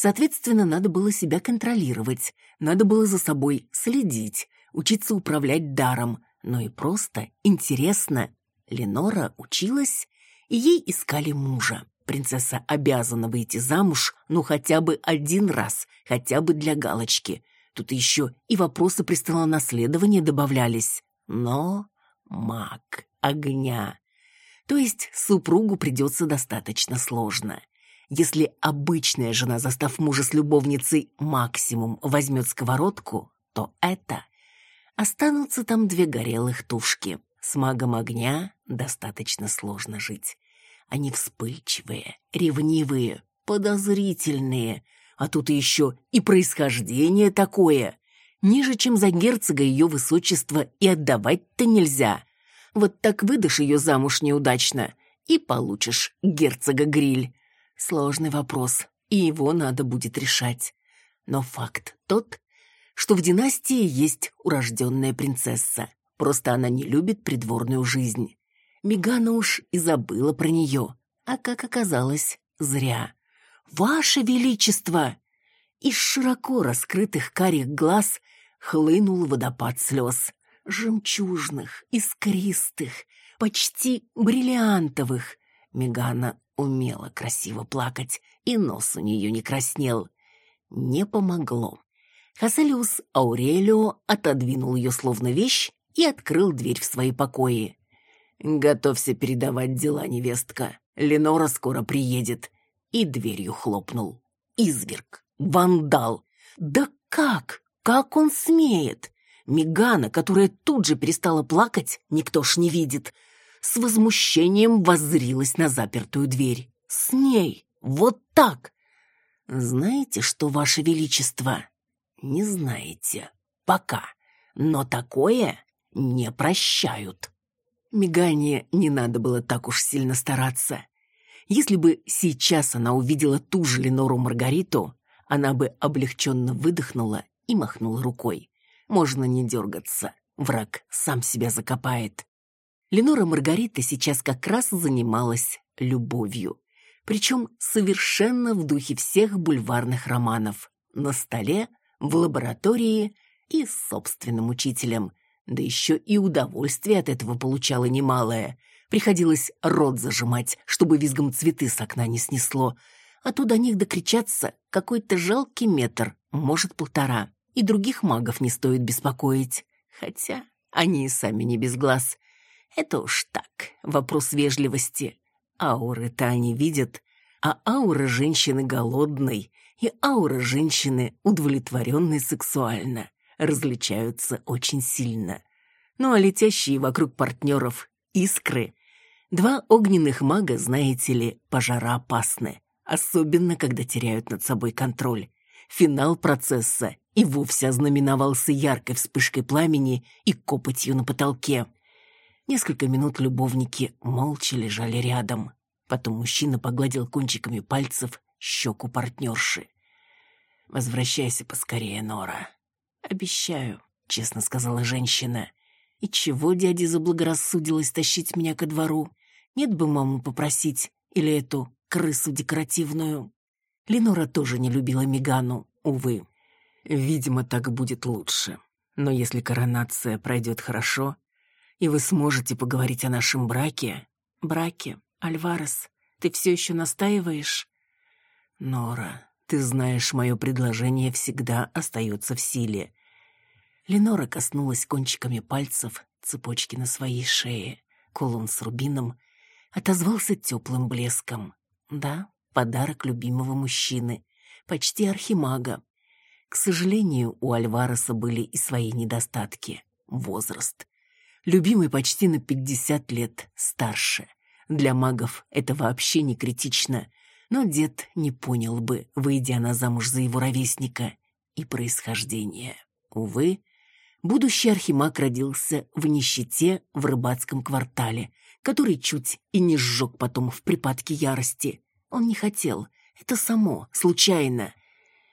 Соответственно, надо было себя контролировать, надо было за собой следить, учиться управлять даром, но и просто интересно. Ленора училась, и ей искали мужа. Принцесса обязана выйти замуж, ну хотя бы один раз, хотя бы для галочки. Тут еще и вопросы наследования добавлялись но маг огня. То есть супругу придется достаточно сложно. Если обычная жена, застав мужа с любовницей, максимум возьмет сковородку, то это... Останутся там две горелых тушки. С магом огня достаточно сложно жить. Они вспыльчивые, ревнивые, подозрительные. А тут еще и происхождение такое. Ниже, чем за герцога ее высочество, и отдавать-то нельзя. Вот так выдашь ее замуж неудачно, и получишь герцога-гриль. Сложный вопрос, и его надо будет решать. Но факт тот, что в династии есть урожденная принцесса. Просто она не любит придворную жизнь. Мегана уж и забыла про нее. А как оказалось, зря. «Ваше Величество!» Из широко раскрытых карих глаз хлынул водопад слез. Жемчужных, искристых, почти бриллиантовых. Мегана умела красиво плакать, и нос у нее не краснел. Не помогло. Хаселиус Аурелио отодвинул ее словно вещь и открыл дверь в свои покои. «Готовься передавать дела, невестка. Ленора скоро приедет». И дверью хлопнул. Изверг, вандал. Да как? Как он смеет? Мигана, которая тут же перестала плакать, никто ж не видит, с возмущением воззрилась на запертую дверь. С ней! Вот так! Знаете что, Ваше Величество? Не знаете. Пока. Но такое не прощают. Мигане не надо было так уж сильно стараться. Если бы сейчас она увидела ту же Ленору Маргариту, она бы облегченно выдохнула и махнул рукой. Можно не дергаться, враг сам себя закопает. Ленора Маргарита сейчас как раз занималась любовью. Причем совершенно в духе всех бульварных романов. На столе, в лаборатории и с собственным учителем. Да еще и удовольствие от этого получала немалое. Приходилось рот зажимать, чтобы визгом цветы с окна не снесло. А то до них докричаться какой-то жалкий метр, может, полтора и других магов не стоит беспокоить. Хотя они и сами не без глаз. Это уж так, вопрос вежливости. Ауры-то они видят, а аура женщины голодной и аура женщины удовлетворенной сексуально различаются очень сильно. Ну а летящие вокруг партнеров искры Два огненных мага, знаете ли, пожароопасны, особенно когда теряют над собой контроль. Финал процесса и вовсе ознаменовался яркой вспышкой пламени и копотью на потолке. Несколько минут любовники молча лежали рядом. Потом мужчина погладил кончиками пальцев щеку партнерши. «Возвращайся поскорее, Нора». «Обещаю», — честно сказала женщина. «И чего дяде заблагорассудилось тащить меня ко двору? Нет бы маму попросить или эту крысу декоративную». Ленора тоже не любила Мигану, увы. Видимо, так будет лучше. Но если коронация пройдет хорошо, и вы сможете поговорить о нашем браке... Браке, Альварес, ты все еще настаиваешь? Нора, ты знаешь, мое предложение всегда остается в силе. Ленора коснулась кончиками пальцев цепочки на своей шее. Кулон с рубином отозвался теплым блеском. Да, подарок любимого мужчины, почти архимага. К сожалению, у Альвареса были и свои недостатки. Возраст. Любимый почти на пятьдесят лет старше. Для магов это вообще не критично, но дед не понял бы, выйдя она замуж за его ровесника. И происхождение. Увы, будущий архимаг родился в нищете в рыбацком квартале, который чуть и не сжег потом в припадке ярости. Он не хотел, это само, случайно.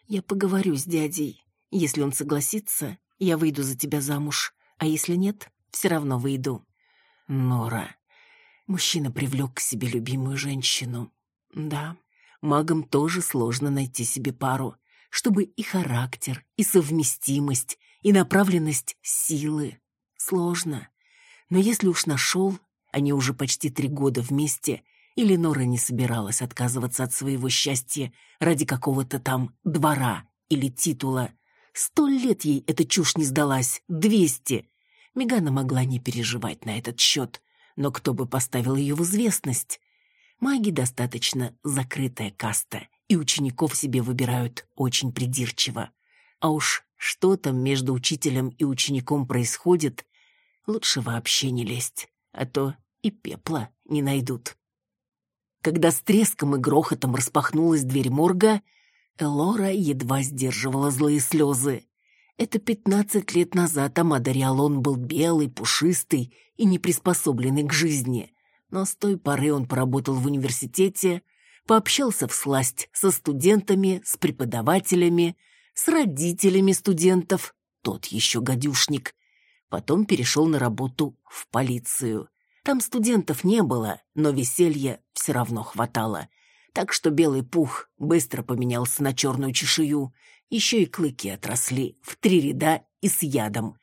Я поговорю с дядей. Если он согласится, я выйду за тебя замуж, а если нет, все равно выйду. Нора. Мужчина привлек к себе любимую женщину. Да, магам тоже сложно найти себе пару, чтобы и характер, и совместимость, и направленность силы. Сложно. Но если уж нашел, они уже почти три года вместе, и Ленора не собиралась отказываться от своего счастья ради какого-то там двора или титула. Сто лет ей эта чушь не сдалась, двести. Мегана могла не переживать на этот счет, но кто бы поставил ее в известность? Маги достаточно закрытая каста, и учеников себе выбирают очень придирчиво. А уж что там между учителем и учеником происходит, лучше вообще не лезть, а то и пепла не найдут. Когда с треском и грохотом распахнулась дверь морга, Элора едва сдерживала злые слезы. Это пятнадцать лет назад Амада Риалон был белый, пушистый и не приспособленный к жизни. Но с той поры он поработал в университете, пообщался всласть со студентами, с преподавателями, с родителями студентов, тот еще гадюшник. Потом перешел на работу в полицию. Там студентов не было, но веселья все равно хватало. Так что белый пух быстро поменялся на черную чешую, еще и клыки отросли в три ряда и с ядом.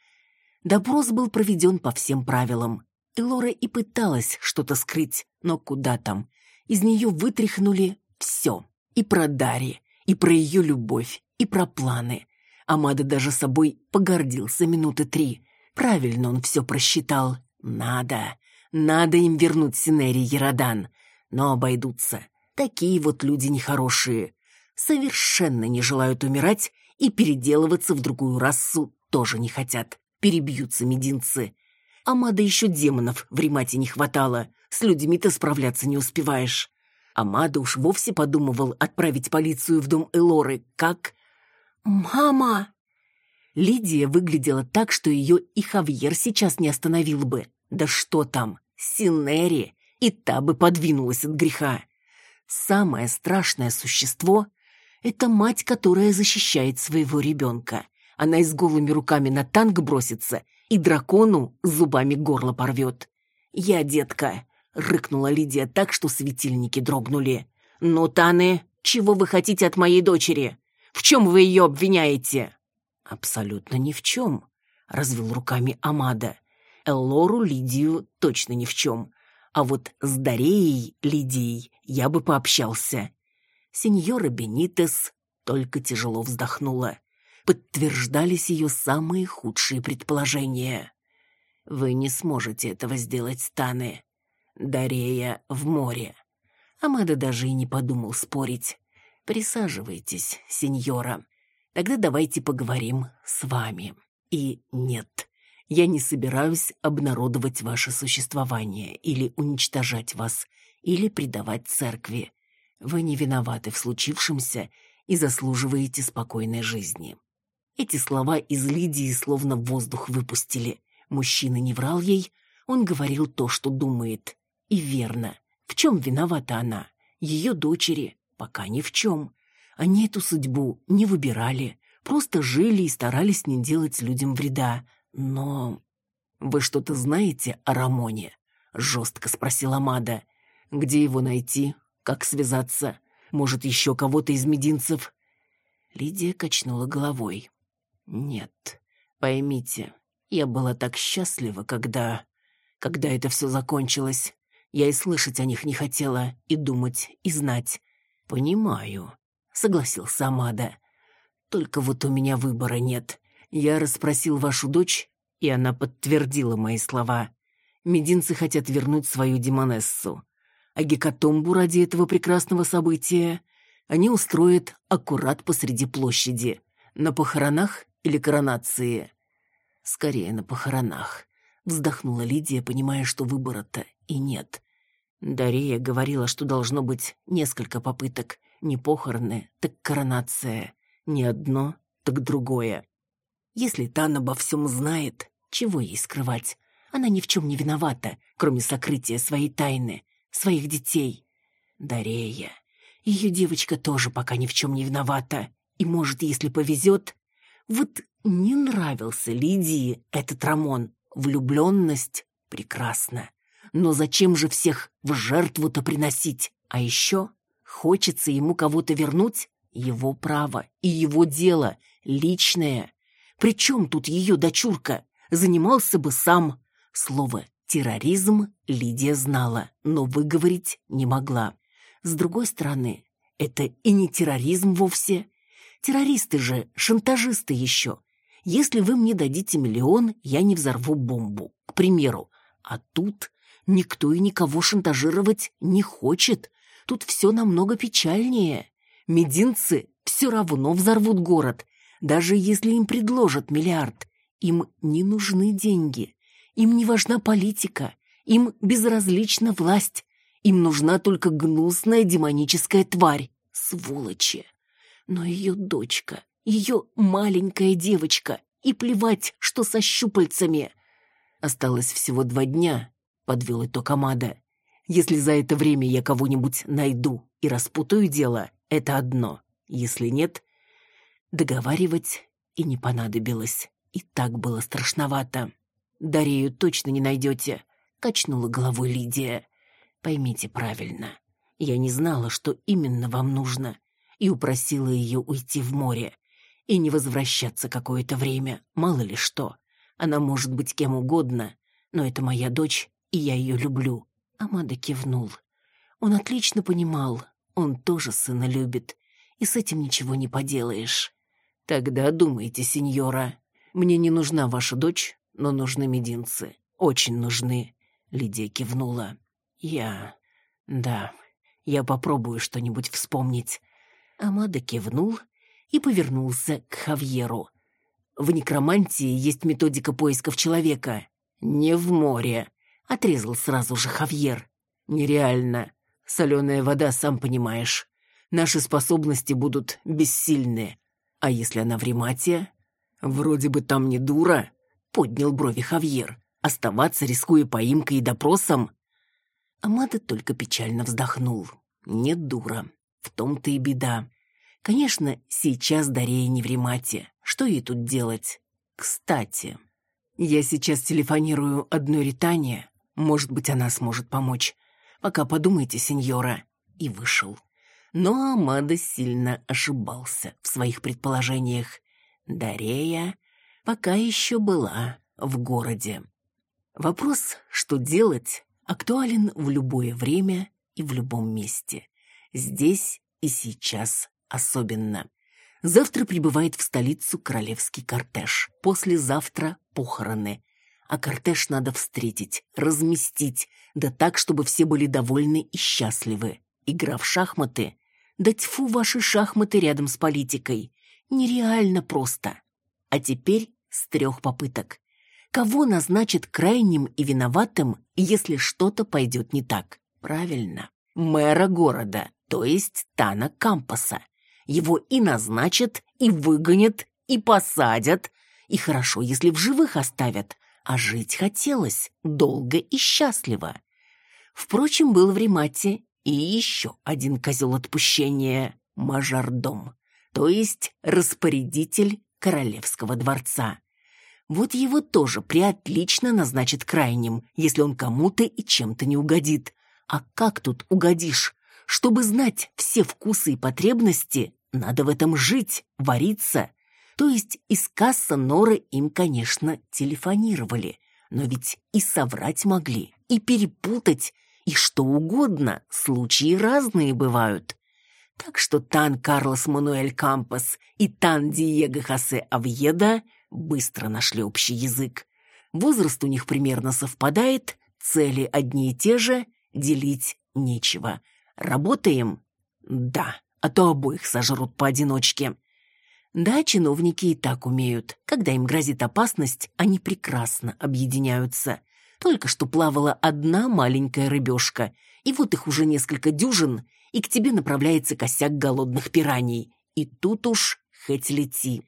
Допрос был проведен по всем правилам. И Лора и пыталась что-то скрыть, но куда там. Из нее вытряхнули все. И про Дарьи, и про ее любовь, и про планы. Амада даже собой погордился минуты три. Правильно он все просчитал. Надо, надо им вернуть Синери Ярадан. Но обойдутся. Такие вот люди нехорошие совершенно не желают умирать и переделываться в другую расу тоже не хотят. Перебьются мединцы. Амада еще демонов в Римате не хватало. С людьми-то справляться не успеваешь. Амада уж вовсе подумывал отправить полицию в дом Элоры, как... «Мама!» Лидия выглядела так, что ее и Хавьер сейчас не остановил бы. Да что там, Синери, и та бы подвинулась от греха. Самое страшное существо это мать, которая защищает своего ребенка. Она и с голыми руками на танк бросится и дракону зубами горло порвет. «Я, детка», — рыкнула Лидия так, что светильники дрогнули. «Ну, Таны, чего вы хотите от моей дочери? В чем вы ее обвиняете?» «Абсолютно ни в чем», — развел руками Амада. «Эллору Лидию точно ни в чем. А вот с Дареей Лидией я бы пообщался. Сеньора Бенитес только тяжело вздохнула. Подтверждались ее самые худшие предположения. «Вы не сможете этого сделать, Станы. Дарея в море». Амада даже и не подумал спорить. «Присаживайтесь, сеньора. Тогда давайте поговорим с вами. И нет, я не собираюсь обнародовать ваше существование или уничтожать вас, или предавать церкви. Вы не виноваты в случившемся и заслуживаете спокойной жизни. Эти слова из Лидии словно в воздух выпустили. Мужчина не врал ей, он говорил то, что думает. И верно. В чем виновата она? Ее дочери? Пока ни в чем. Они эту судьбу не выбирали, просто жили и старались не делать людям вреда. Но... «Вы что-то знаете о Рамоне?» — жестко спросила Мада. «Где его найти? Как связаться? Может, еще кого-то из мединцев?» Лидия качнула головой. Нет, поймите, я была так счастлива, когда... Когда это все закончилось. Я и слышать о них не хотела, и думать, и знать. Понимаю, согласился Амада. Только вот у меня выбора нет. Я расспросил вашу дочь, и она подтвердила мои слова. Мединцы хотят вернуть свою демонессу. А гекатомбу ради этого прекрасного события они устроят аккурат посреди площади. На похоронах или коронации? Скорее, на похоронах. Вздохнула Лидия, понимая, что выбора-то и нет. Дария говорила, что должно быть несколько попыток. Не похороны, так коронация. Не одно, так другое. Если Тан обо всем знает, чего ей скрывать? Она ни в чем не виновата, кроме сокрытия своей тайны, своих детей. Дарея. Ее девочка тоже пока ни в чем не виновата. И, может, если повезет... Вот не нравился Лидии этот Рамон. Влюбленность прекрасна. Но зачем же всех в жертву-то приносить? А еще хочется ему кого-то вернуть? Его право и его дело, личное. Причем тут ее дочурка? Занимался бы сам. Слово «терроризм» Лидия знала, но выговорить не могла. С другой стороны, это и не терроризм вовсе. Террористы же, шантажисты еще. Если вы мне дадите миллион, я не взорву бомбу, к примеру. А тут никто и никого шантажировать не хочет. Тут все намного печальнее. Мединцы все равно взорвут город, даже если им предложат миллиард. Им не нужны деньги, им не важна политика, им безразлична власть, им нужна только гнусная демоническая тварь, сволочи. Но ее дочка, ее маленькая девочка, и плевать, что со щупальцами. Осталось всего два дня, подвел итог Амада. Если за это время я кого-нибудь найду и распутаю дело, это одно. Если нет, договаривать и не понадобилось. И так было страшновато. «Дарею точно не найдете», — качнула головой Лидия. «Поймите правильно. Я не знала, что именно вам нужно, и упросила ее уйти в море и не возвращаться какое-то время, мало ли что. Она может быть кем угодно, но это моя дочь, и я ее люблю». Амада кивнул. Он отлично понимал, он тоже сына любит, и с этим ничего не поделаешь. «Тогда думайте, сеньора», мне не нужна ваша дочь, но нужны мединцы. Очень нужны. Лидия кивнула. Я... Да, я попробую что-нибудь вспомнить. Амада кивнул и повернулся к Хавьеру. В некромантии есть методика поисков человека. Не в море. Отрезал сразу же Хавьер. Нереально. Соленая вода, сам понимаешь. Наши способности будут бессильны. А если она в ремате, «Вроде бы там не дура», — поднял брови Хавьер. «Оставаться, рискуя поимкой и допросом?» Амада только печально вздохнул. «Не дура. В том-то и беда. Конечно, сейчас Дарея не в ремате. Что ей тут делать? Кстати, я сейчас телефонирую одной Ритане. Может быть, она сможет помочь. Пока подумайте, сеньора». И вышел. Но Амада сильно ошибался в своих предположениях. Дарея пока еще была в городе. Вопрос, что делать, актуален в любое время и в любом месте. Здесь и сейчас особенно. Завтра прибывает в столицу королевский кортеж. Послезавтра похороны. А кортеж надо встретить, разместить, да так, чтобы все были довольны и счастливы. Игра в шахматы. Да тьфу ваши шахматы рядом с политикой. Нереально просто. А теперь с трех попыток. Кого назначит крайним и виноватым, если что-то пойдет не так? Правильно. Мэра города, то есть Тана Кампаса. Его и назначат, и выгонят, и посадят. И хорошо, если в живых оставят. А жить хотелось долго и счастливо. Впрочем, был в Римате и еще один козел отпущения – мажордом то есть распорядитель королевского дворца. Вот его тоже приотлично назначат крайним, если он кому-то и чем-то не угодит. А как тут угодишь? Чтобы знать все вкусы и потребности, надо в этом жить, вариться. То есть из касса Норы им, конечно, телефонировали, но ведь и соврать могли, и перепутать, и что угодно, случаи разные бывают. Так что Тан Карлос Мануэль Кампос и Тан Диего Хосе Авьеда быстро нашли общий язык. Возраст у них примерно совпадает, цели одни и те же, делить нечего. Работаем? Да, а то обоих сожрут поодиночке. Да, чиновники и так умеют. Когда им грозит опасность, они прекрасно объединяются. Только что плавала одна маленькая рыбешка, и вот их уже несколько дюжин, и к тебе направляется косяк голодных пираний. И тут уж хоть лети.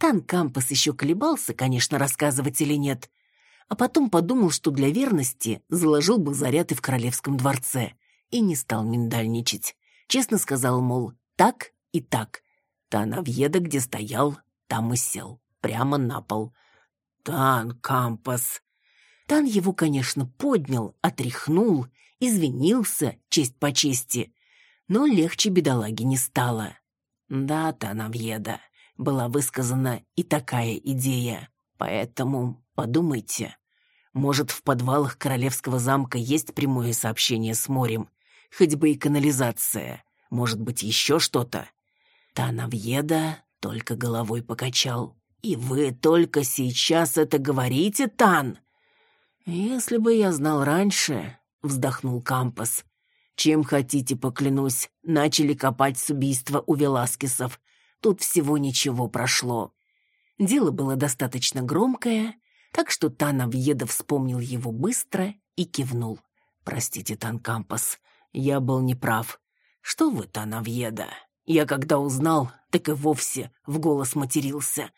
Тан Кампас еще колебался, конечно, рассказывать или нет, а потом подумал, что для верности заложил бы заряд и в королевском дворце, и не стал миндальничать. Честно сказал, мол, так и так. Танавьеда, где стоял, там и сел, прямо на пол. «Тан Кампас!» Тан его, конечно, поднял, отряхнул, извинился, честь по чести, но легче бедолаги не стало. Да, Танавьеда, была высказана и такая идея, поэтому подумайте. Может, в подвалах королевского замка есть прямое сообщение с морем, хоть бы и канализация, может быть, еще что-то. Танавьеда только головой покачал. «И вы только сейчас это говорите, Тан?» «Если бы я знал раньше», — вздохнул Кампас. «Чем хотите, поклянусь, начали копать с убийства у Веласкесов. Тут всего ничего прошло». Дело было достаточно громкое, так что Танавьеда вспомнил его быстро и кивнул. «Простите, Тан Кампас, я был неправ. Что вы, Танавьеда?» Я когда узнал, так и вовсе в голос матерился.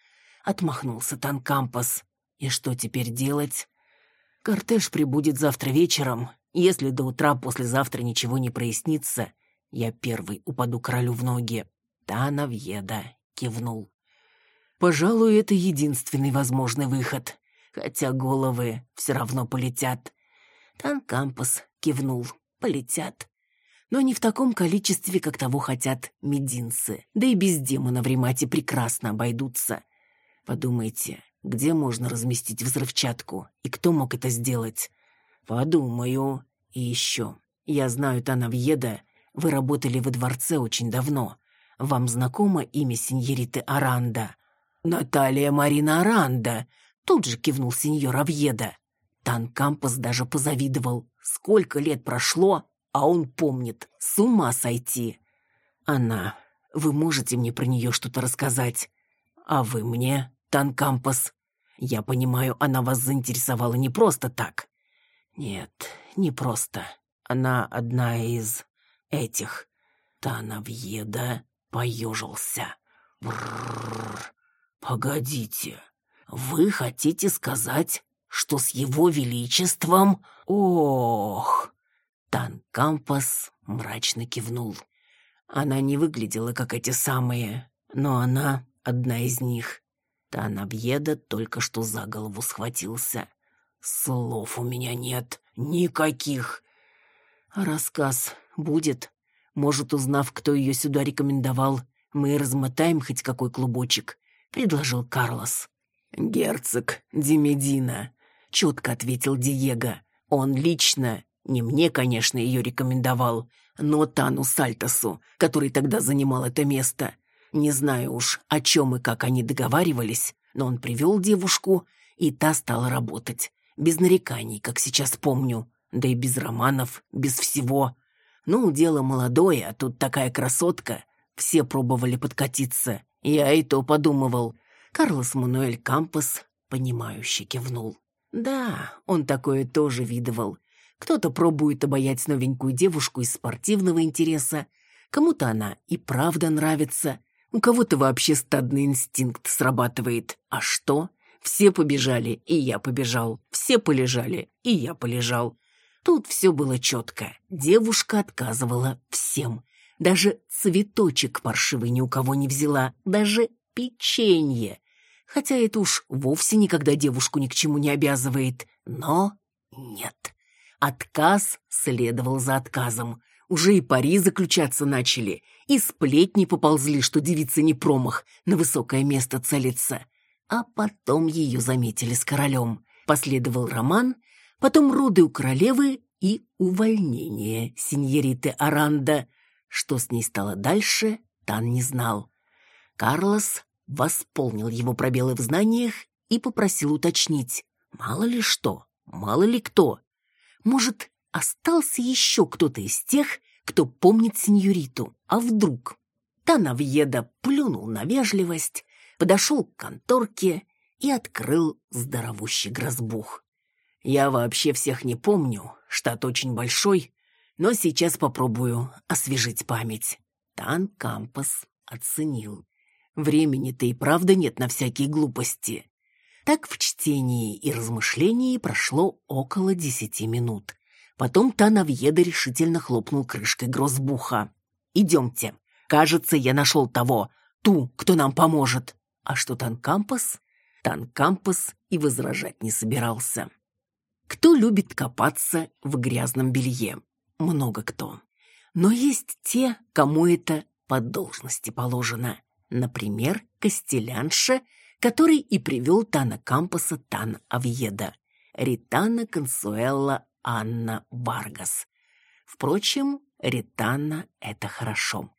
Отмахнулся Танкампас. И что теперь делать? Кортеж прибудет завтра вечером. Если до утра послезавтра ничего не прояснится, я первый упаду королю в ноги. Танавьеда кивнул. Пожалуй, это единственный возможный выход. Хотя головы все равно полетят. Танкампас кивнул. Полетят но не в таком количестве, как того хотят мединцы. Да и без демона в Ремате прекрасно обойдутся. Подумайте, где можно разместить взрывчатку, и кто мог это сделать? Подумаю. И еще. Я знаю Танавьеда, вы работали во дворце очень давно. Вам знакомо имя сеньориты Аранда? Наталья Марина Аранда. Тут же кивнул сеньор Авьеда. Тан Кампас даже позавидовал. Сколько лет прошло, а он помнит. С ума сойти. Она. Вы можете мне про нее что-то рассказать? А вы мне, Танкампас? Я понимаю, она вас заинтересовала не просто так. Нет, не просто. Она одна из этих. Танавьеда поежился. Бррр. Погодите. Вы хотите сказать, что с его величеством... Ох! Тан Кампас мрачно кивнул. Она не выглядела, как эти самые, но она одна из них. Тан Объеда только что за голову схватился. Слов у меня нет. Никаких. Рассказ будет. Может, узнав, кто ее сюда рекомендовал, мы размотаем хоть какой клубочек, предложил Карлос. Герцог Демедина, четко ответил Диего. Он лично не мне, конечно, ее рекомендовал, но Тану Сальтосу, который тогда занимал это место. Не знаю уж, о чем и как они договаривались, но он привел девушку, и та стала работать. Без нареканий, как сейчас помню. Да и без романов, без всего. Ну, дело молодое, а тут такая красотка. Все пробовали подкатиться. Я и то подумывал. Карлос Мануэль Кампос, понимающе кивнул. Да, он такое тоже видывал. Кто-то пробует обаять новенькую девушку из спортивного интереса, кому-то она и правда нравится, у кого-то вообще стадный инстинкт срабатывает. А что? Все побежали, и я побежал. Все полежали, и я полежал. Тут все было четко. Девушка отказывала всем. Даже цветочек паршивый ни у кого не взяла, даже печенье. Хотя это уж вовсе никогда девушку ни к чему не обязывает. Но нет. Отказ следовал за отказом. Уже и пари заключаться начали, и сплетни поползли, что девица не промах, на высокое место целится. А потом ее заметили с королем. Последовал роман, потом роды у королевы и увольнение сеньориты Аранда. Что с ней стало дальше, Тан не знал. Карлос восполнил его пробелы в знаниях и попросил уточнить. Мало ли что, мало ли кто. Может, остался еще кто-то из тех, кто помнит сеньориту, а вдруг? Танавьеда плюнул на вежливость, подошел к конторке и открыл здоровущий грозбух. Я вообще всех не помню, штат очень большой, но сейчас попробую освежить память. Тан Кампас оценил. Времени-то и правда нет на всякие глупости. Так в чтении и размышлении прошло около десяти минут. Потом Танавьеда решительно хлопнул крышкой грозбуха. «Идемте. Кажется, я нашел того, ту, кто нам поможет». А что Танкампас? Танкампас и возражать не собирался. Кто любит копаться в грязном белье? Много кто. Но есть те, кому это по должности положено. Например, Костелянша, который и привел Тана Кампаса Тан Авьеда, Ритана Консуэлла Анна Варгас. Впрочем, Ритана — это хорошо.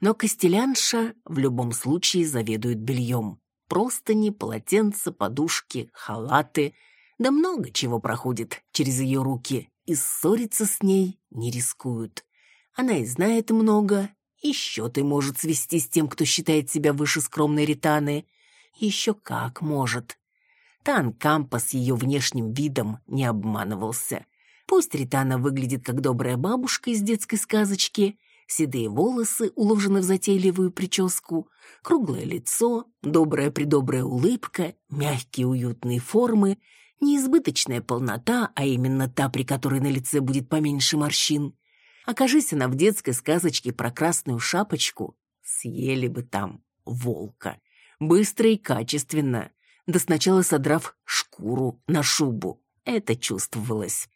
Но Костелянша в любом случае заведует бельем. Простыни, полотенца, подушки, халаты, да много чего проходит через ее руки, и ссориться с ней не рискуют. Она и знает много, и счеты может свести с тем, кто считает себя выше скромной Ританы. Еще как может. Тан Кампа с ее внешним видом не обманывался. Пусть Ритана выглядит как добрая бабушка из детской сказочки, седые волосы уложены в затейливую прическу, круглое лицо, добрая-предобрая улыбка, мягкие уютные формы, неизбыточная полнота, а именно та, при которой на лице будет поменьше морщин. Окажись она в детской сказочке про красную шапочку, съели бы там волка. Быстро и качественно, да сначала содрав шкуру на шубу. Это чувствовалось.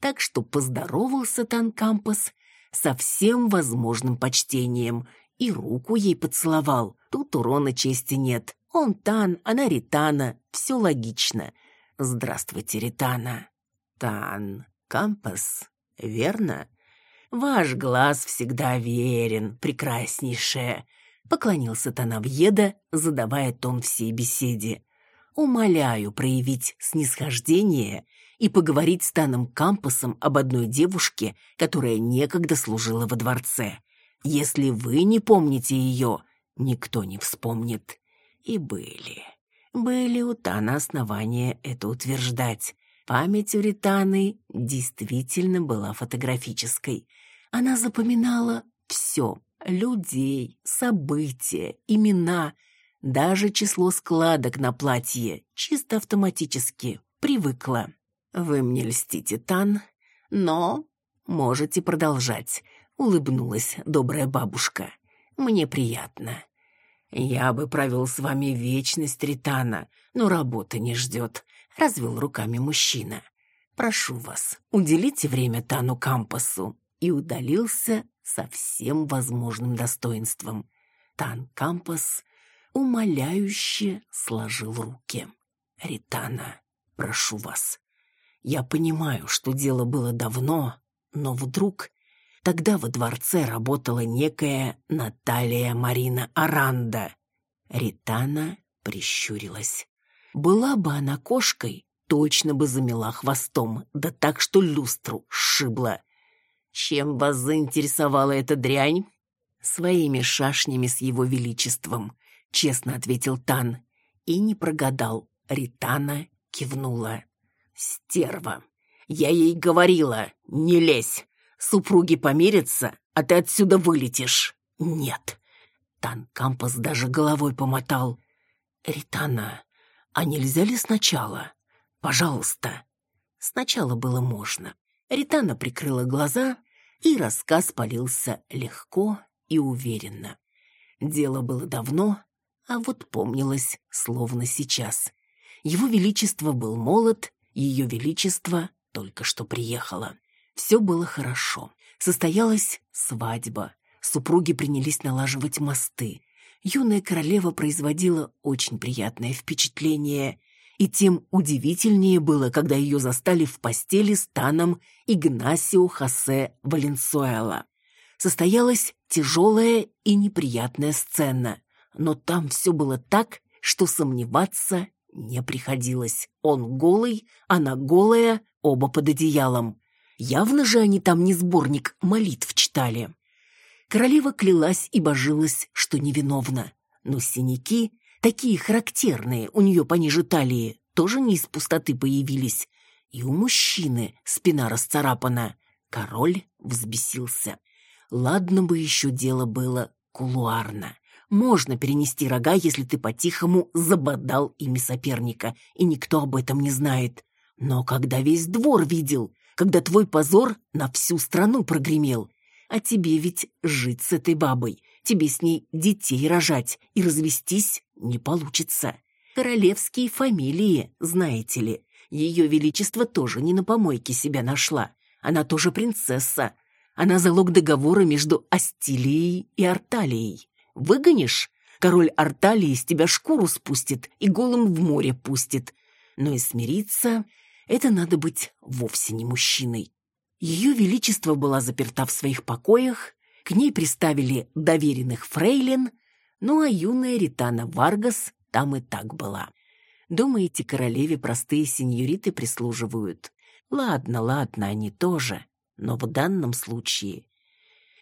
Так что поздоровался Танкампас со всем возможным почтением и руку ей поцеловал. Тут урона чести нет. Он Тан, она Ритана, все логично. Здравствуйте, Ритана. Тан, Кампас, верно? Ваш глаз всегда верен, прекраснейшая. Поклонился Танавьеда, задавая тон всей беседе. Умоляю проявить снисхождение и поговорить с Таном Кампасом об одной девушке, которая некогда служила во дворце. Если вы не помните ее, никто не вспомнит. И были. Были у Тана основания это утверждать. Память у Ританы действительно была фотографической. Она запоминала все — людей, события, имена, даже число складок на платье, чисто автоматически, привыкла. «Вы мне льстите, Тан, но можете продолжать», — улыбнулась добрая бабушка. «Мне приятно. Я бы провел с вами вечность, Ритана, но работа не ждет», — развел руками мужчина. «Прошу вас, уделите время Тану Кампасу и удалился со всем возможным достоинством. Тан Кампас умоляюще сложил руки. «Ритана, прошу вас. Я понимаю, что дело было давно, но вдруг тогда во дворце работала некая Наталья Марина Аранда». Ритана прищурилась. Была бы она кошкой, точно бы замела хвостом, да так, что люстру сшибла. Чем вас заинтересовала эта дрянь? Своими шашнями с его величеством, честно ответил Тан. И не прогадал. Ритана кивнула. Стерва. Я ей говорила, не лезь. Супруги помирятся, а ты отсюда вылетишь. Нет. Тан Кампас даже головой помотал. Ритана, а нельзя ли сначала? Пожалуйста. Сначала было можно. Ритана прикрыла глаза и рассказ полился легко и уверенно. Дело было давно, а вот помнилось словно сейчас. Его Величество был молод, Ее Величество только что приехало. Все было хорошо. Состоялась свадьба. Супруги принялись налаживать мосты. Юная королева производила очень приятное впечатление, и тем удивительнее было, когда ее застали в постели с Таном Игнасио Хосе Валенсуэла. Состоялась тяжелая и неприятная сцена, но там все было так, что сомневаться не приходилось. Он голый, она голая, оба под одеялом. Явно же они там не сборник молитв читали. Королева клялась и божилась, что невиновна. Но синяки, такие характерные у нее пониже талии, тоже не из пустоты появились. И у мужчины спина расцарапана. Король взбесился. Ладно бы еще дело было кулуарно. Можно перенести рога, если ты по-тихому забодал ими соперника, и никто об этом не знает. Но когда весь двор видел, когда твой позор на всю страну прогремел, а тебе ведь жить с этой бабой, тебе с ней детей рожать и развестись не получится. Королевские фамилии, знаете ли. Ее величество тоже не на помойке себя нашла. Она тоже принцесса. Она залог договора между Астилией и Арталией. Выгонишь? Король Арталии с тебя шкуру спустит и голым в море пустит. Но и смириться — это надо быть вовсе не мужчиной. Ее Величество была заперта в своих покоях, к ней приставили доверенных фрейлин, ну а юная Ритана Варгас там и так была. Думаете, королеве простые сеньориты прислуживают? Ладно, ладно, они тоже, но в данном случае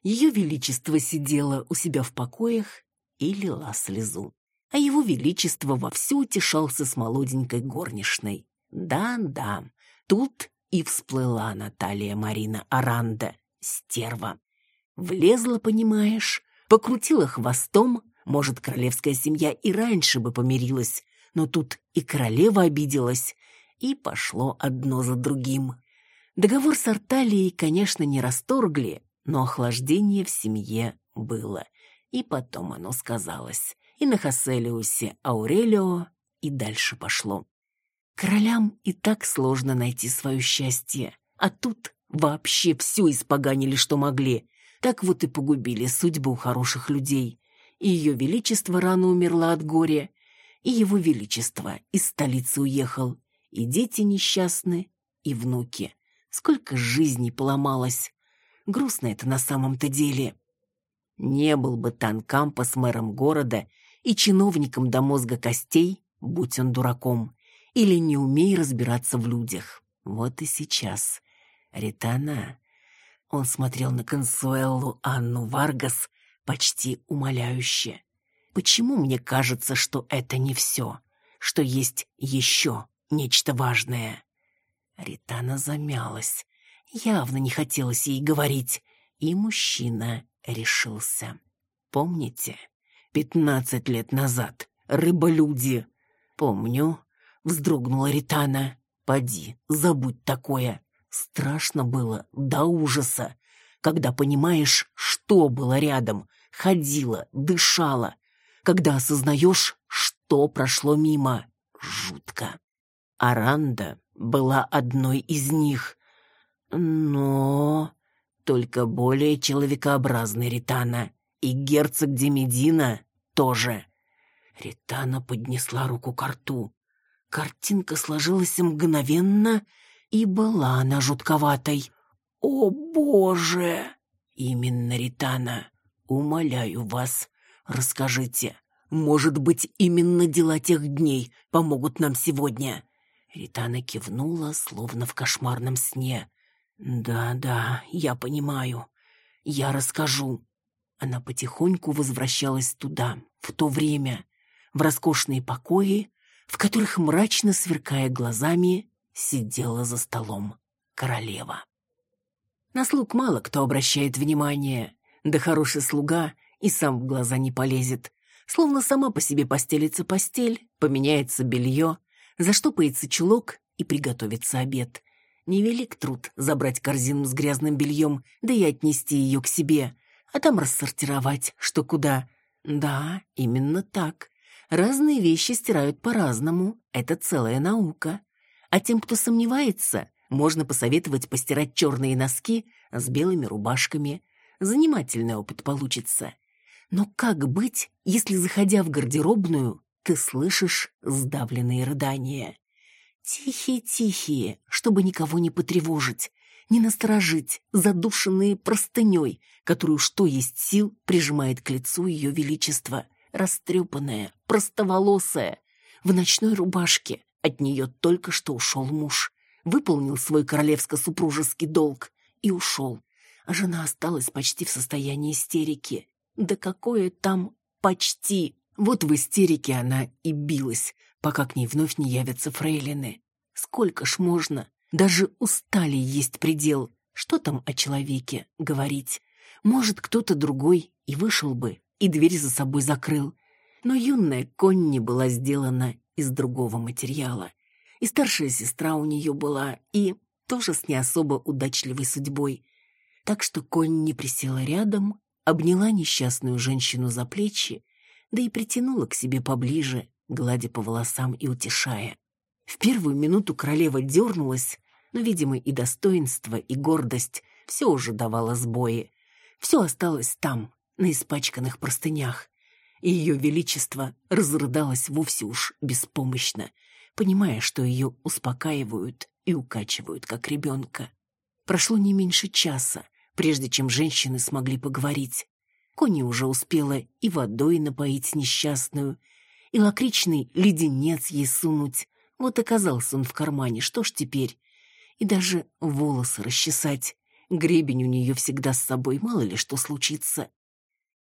ее величество сидело у себя в покоях и лила слезу. А его величество вовсю утешался с молоденькой горничной. Да-да, тут и всплыла Наталья Марина Аранда, стерва. Влезла, понимаешь, покрутила хвостом, может, королевская семья и раньше бы помирилась, но тут и королева обиделась, и пошло одно за другим. Договор с Арталией, конечно, не расторгли, но охлаждение в семье было. И потом оно сказалось. И на Хаселиусе Аурелио, и дальше пошло. Королям и так сложно найти свое счастье, а тут вообще все испоганили, что могли. Так вот и погубили судьбу хороших людей. И ее величество рано умерла от горя, и его величество из столицы уехал, и дети несчастны, и внуки. Сколько жизней поломалось. Грустно это на самом-то деле. Не был бы Танкампа с мэром города и чиновником до мозга костей, будь он дураком, или не умей разбираться в людях. Вот и сейчас. Ритана... Он смотрел на Консуэллу Анну Варгас почти умоляюще. Почему мне кажется, что это не все, что есть еще нечто важное? Ритана замялась. Явно не хотелось ей говорить, и мужчина решился. Помните, пятнадцать лет назад рыболюди? Помню, вздрогнула Ритана. Поди, забудь такое. Страшно было до ужаса, когда понимаешь, что было рядом, ходила, дышала, когда осознаешь, что прошло мимо. Жутко. Аранда была одной из них. Но... Только более человекообразный Ритана. И герцог Демедина тоже. Ритана поднесла руку к рту. Картинка сложилась мгновенно, и была она жутковатой. «О, Боже!» «Именно, Ритана, умоляю вас, расскажите. Может быть, именно дела тех дней помогут нам сегодня?» Ритана кивнула, словно в кошмарном сне. «Да-да, я понимаю. Я расскажу». Она потихоньку возвращалась туда, в то время, в роскошные покои, в которых, мрачно сверкая глазами, сидела за столом королева. На слуг мало кто обращает внимание, да хороший слуга и сам в глаза не полезет, словно сама по себе постелится постель, поменяется белье, заштопается чулок и приготовится обед. Невелик труд забрать корзину с грязным бельем, да и отнести ее к себе, а там рассортировать, что куда. Да, именно так. Разные вещи стирают по-разному, это целая наука. А тем, кто сомневается, Можно посоветовать постирать черные носки с белыми рубашками. Занимательный опыт получится. Но как быть, если, заходя в гардеробную, ты слышишь сдавленные рыдания? Тихие-тихие, чтобы никого не потревожить, не насторожить, задушенные простыней, которую что есть сил прижимает к лицу ее величество, растрепанная, простоволосая, в ночной рубашке. От нее только что ушел муж, выполнил свой королевско-супружеский долг и ушел. А жена осталась почти в состоянии истерики. Да какое там почти! Вот в истерике она и билась, пока к ней вновь не явятся фрейлины. Сколько ж можно? Даже устали есть предел. Что там о человеке говорить? Может, кто-то другой и вышел бы, и дверь за собой закрыл. Но юная Конни была сделана из другого материала. И старшая сестра у нее была, и тоже с не особо удачливой судьбой. Так что Конни присела рядом, обняла несчастную женщину за плечи, да и притянула к себе поближе, гладя по волосам и утешая. В первую минуту королева дернулась, но, видимо, и достоинство, и гордость все уже давало сбои. Все осталось там, на испачканных простынях. И ее величество разрыдалось вовсе уж беспомощно, понимая, что ее успокаивают и укачивают, как ребенка. Прошло не меньше часа, прежде чем женщины смогли поговорить. Кони уже успела и водой напоить несчастную, и лакричный леденец ей сунуть. Вот оказался он в кармане, что ж теперь? И даже волосы расчесать. Гребень у нее всегда с собой, мало ли что случится.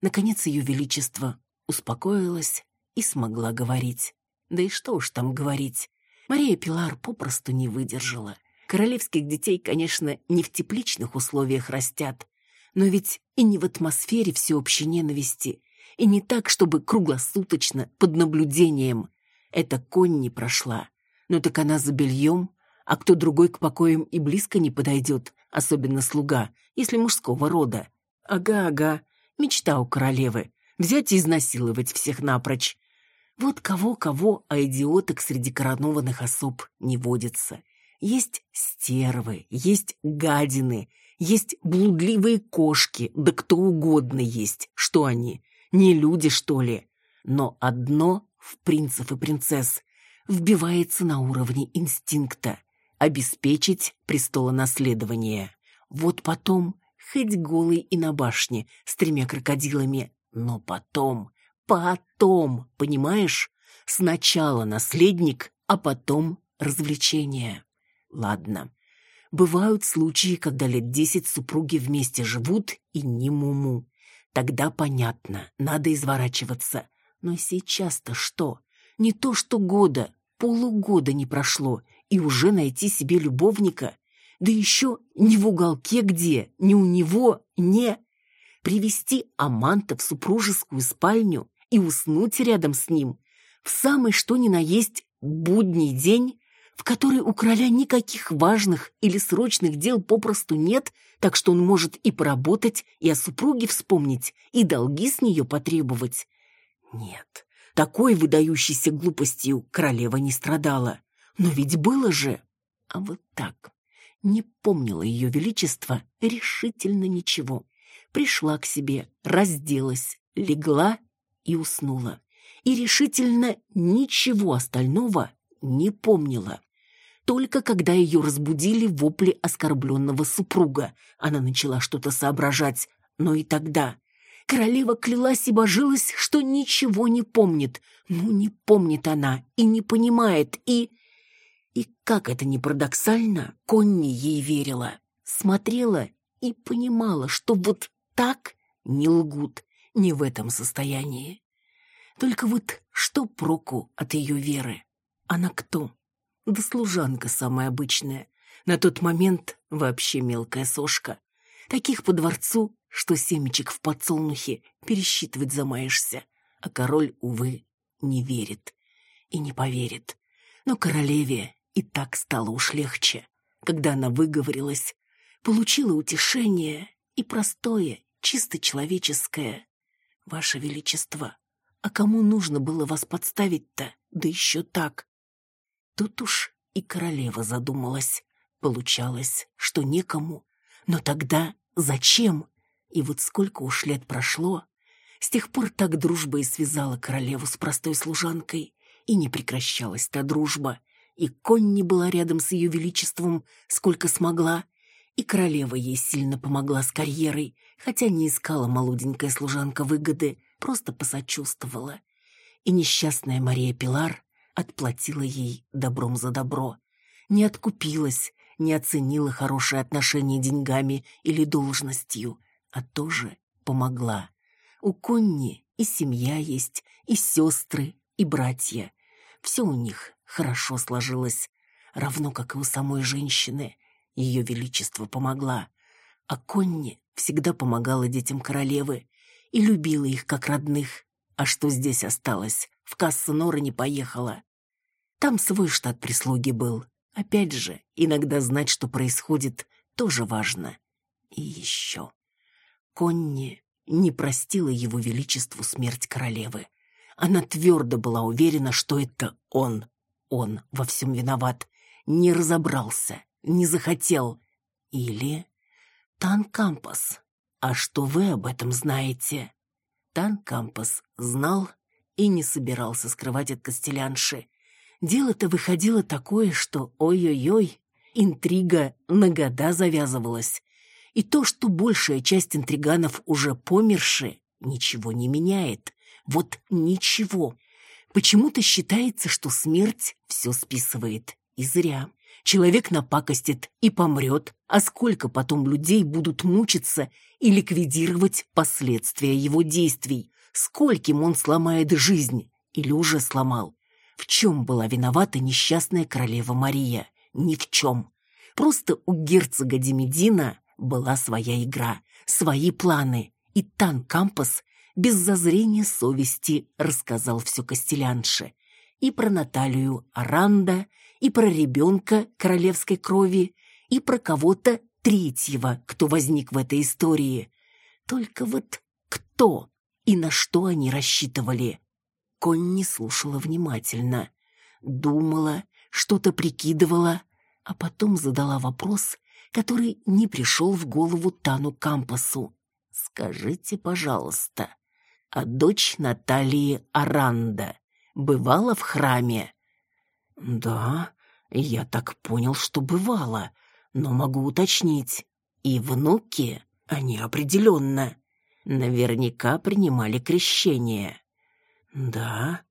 Наконец ее величество успокоилась и смогла говорить. Да и что уж там говорить. Мария Пилар попросту не выдержала. Королевских детей, конечно, не в тепличных условиях растят, но ведь и не в атмосфере всеобщей ненависти, и не так, чтобы круглосуточно, под наблюдением. Эта конь не прошла. Но так она за бельем, а кто другой к покоям и близко не подойдет, особенно слуга, если мужского рода. Ага-ага, мечта у королевы — взять и изнасиловать всех напрочь. Вот кого-кого, а идиоток среди коронованных особ не водится. Есть стервы, есть гадины, есть блудливые кошки, да кто угодно есть. Что они? Не люди, что ли? Но одно в принцев и принцесс вбивается на уровне инстинкта – обеспечить престолонаследование. Вот потом, хоть голый и на башне, с тремя крокодилами, но потом, потом, понимаешь? Сначала наследник, а потом развлечение. Ладно, Бывают случаи, когда лет десять супруги вместе живут и не муму. Тогда понятно, надо изворачиваться. Но сейчас-то что? Не то что года, полугода не прошло, и уже найти себе любовника. Да еще не в уголке где, не у него, не... Привести Аманта в супружескую спальню и уснуть рядом с ним. В самый что ни на есть будний день в которой у короля никаких важных или срочных дел попросту нет, так что он может и поработать, и о супруге вспомнить, и долги с нее потребовать. Нет, такой выдающейся глупостью королева не страдала. Но ведь было же... А вот так. Не помнила ее величество решительно ничего. Пришла к себе, разделась, легла и уснула. И решительно ничего остального не помнила. Только когда ее разбудили вопли оскорбленного супруга, она начала что-то соображать, но и тогда. Королева клялась и божилась, что ничего не помнит. Ну, не помнит она и не понимает, и... И как это ни парадоксально, Конни ей верила. Смотрела и понимала, что вот так не лгут, не в этом состоянии. Только вот что проку от ее веры? Она кто? Да служанка самая обычная. На тот момент вообще мелкая сошка. Таких по дворцу, что семечек в подсолнухе пересчитывать замаешься. А король, увы, не верит и не поверит. Но королеве и так стало уж легче, когда она выговорилась, получила утешение и простое, чисто человеческое. Ваше Величество, а кому нужно было вас подставить-то, да еще так? Тут уж и королева задумалась. Получалось, что некому. Но тогда зачем? И вот сколько уж лет прошло, с тех пор так дружба и связала королеву с простой служанкой, и не прекращалась та дружба, и Конни была рядом с ее величеством, сколько смогла, и королева ей сильно помогла с карьерой, хотя не искала молоденькая служанка выгоды, просто посочувствовала. И несчастная Мария Пилар отплатила ей добром за добро. Не откупилась, не оценила хорошие отношения деньгами или должностью, а тоже помогла. У Конни и семья есть, и сестры, и братья. Все у них хорошо сложилось, равно как и у самой женщины. Ее величество помогла. А Конни всегда помогала детям королевы и любила их как родных. А что здесь осталось? В кассу Нора не поехала. Там свой штат прислуги был. Опять же, иногда знать, что происходит, тоже важно. И еще. Конни не простила его величеству смерть королевы. Она твердо была уверена, что это он. Он во всем виноват. Не разобрался, не захотел. Или... Тан Кампас. А что вы об этом знаете? Тан Кампас знал и не собирался скрывать от Костелянши. Дело-то выходило такое, что ой-ой-ой, интрига на года завязывалась. И то, что большая часть интриганов уже померши, ничего не меняет. Вот ничего. Почему-то считается, что смерть все списывает. И зря. Человек напакостит и помрет, а сколько потом людей будут мучиться и ликвидировать последствия его действий? Скольким он сломает жизнь? Или уже сломал? В чем была виновата несчастная королева Мария? Ни в чем. Просто у герцога Демидина была своя игра, свои планы, и Тан Кампас без зазрения совести рассказал все Костелянше. И про Наталью Аранда, и про ребенка королевской крови, и про кого-то третьего, кто возник в этой истории. Только вот кто и на что они рассчитывали? Конни слушала внимательно, думала, что-то прикидывала, а потом задала вопрос, который не пришел в голову Тану Кампасу. «Скажите, пожалуйста, а дочь Натальи Аранда бывала в храме?» «Да, я так понял, что бывала, но могу уточнить. И внуки, они определенно, наверняка принимали крещение». «Да».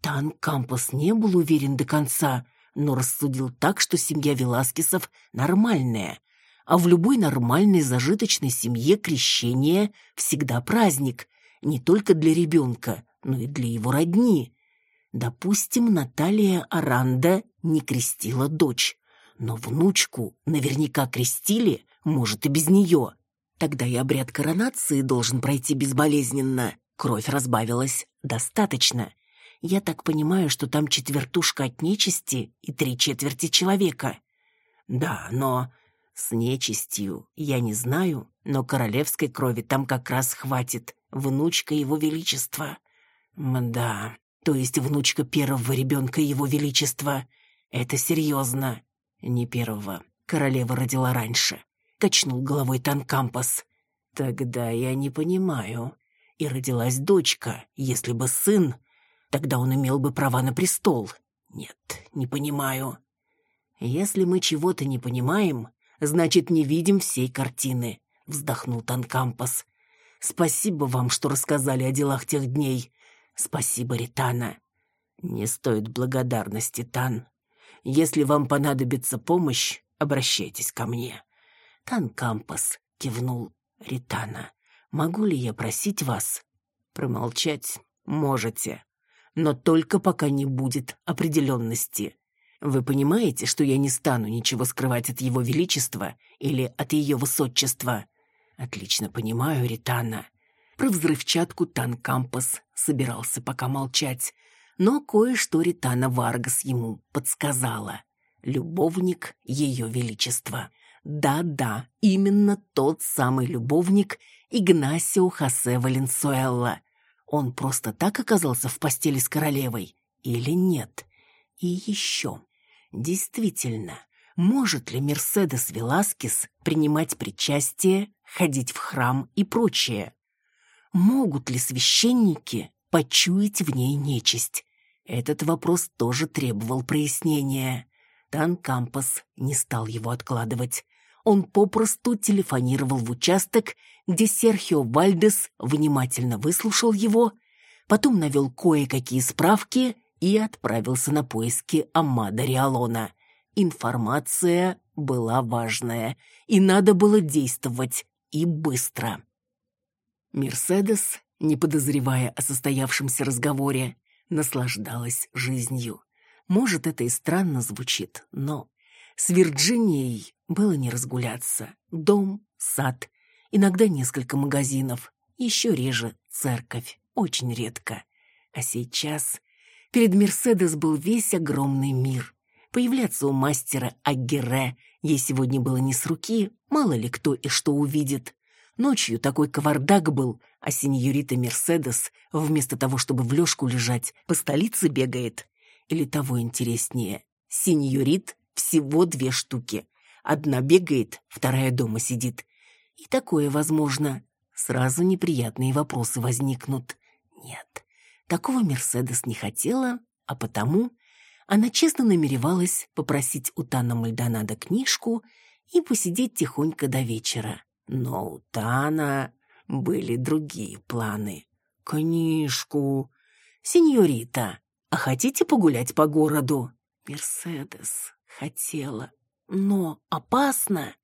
Тан Кампас не был уверен до конца, но рассудил так, что семья Веласкесов нормальная, а в любой нормальной зажиточной семье крещение всегда праздник, не только для ребенка, но и для его родни. Допустим, Наталья Аранда не крестила дочь, но внучку наверняка крестили, может, и без нее. Тогда и обряд коронации должен пройти безболезненно. Кровь разбавилась достаточно. Я так понимаю, что там четвертушка от нечисти и три четверти человека. Да, но с нечистью я не знаю, но королевской крови там как раз хватит. Внучка его величества. Мда, то есть внучка первого ребенка его величества. Это серьезно. Не первого. Королева родила раньше. Качнул головой Танкампас. Тогда я не понимаю. И родилась дочка, если бы сын Тогда он имел бы права на престол. Нет, не понимаю. Если мы чего-то не понимаем, значит, не видим всей картины, вздохнул Танкампас. Спасибо вам, что рассказали о делах тех дней. Спасибо, Ритана. Не стоит благодарности, Тан. Если вам понадобится помощь, обращайтесь ко мне. Танкампас кивнул Ритана. Могу ли я просить вас промолчать? Можете но только пока не будет определенности. Вы понимаете, что я не стану ничего скрывать от его величества или от ее высочества? Отлично понимаю, Ритана. Про взрывчатку Танкампас собирался пока молчать, но кое-что Ритана Варгас ему подсказала. Любовник ее величества. Да-да, именно тот самый любовник Игнасио Хосе Валенсуэлла, он просто так оказался в постели с королевой или нет? И еще, действительно, Может ли Мерседес Веласкес принимать причастие, ходить в храм и прочее? Могут ли священники почуять в ней нечисть? Этот вопрос тоже требовал прояснения. Тан Кампас не стал его откладывать. Он попросту телефонировал в участок, где Серхио Вальдес внимательно выслушал его, потом навел кое-какие справки и отправился на поиски Амада Риалона. Информация была важная, и надо было действовать, и быстро. Мерседес, не подозревая о состоявшемся разговоре, наслаждалась жизнью. Может, это и странно звучит, но с Вирджинией было не разгуляться. Дом, сад, иногда несколько магазинов, еще реже церковь, очень редко. А сейчас перед Мерседес был весь огромный мир. Появляться у мастера Агере ей сегодня было не с руки, мало ли кто и что увидит. Ночью такой кавардак был, а сеньорита Мерседес, вместо того, чтобы в лёжку лежать, по столице бегает. Или того интереснее, сеньорит всего две штуки. Одна бегает, вторая дома сидит. И такое возможно. Сразу неприятные вопросы возникнут. Нет, такого Мерседес не хотела, а потому она честно намеревалась попросить у Тана Мальдонада книжку и посидеть тихонько до вечера. Но у Тана были другие планы. «Книжку! Сеньорита, а хотите погулять по городу?» «Мерседес хотела, но опасно!»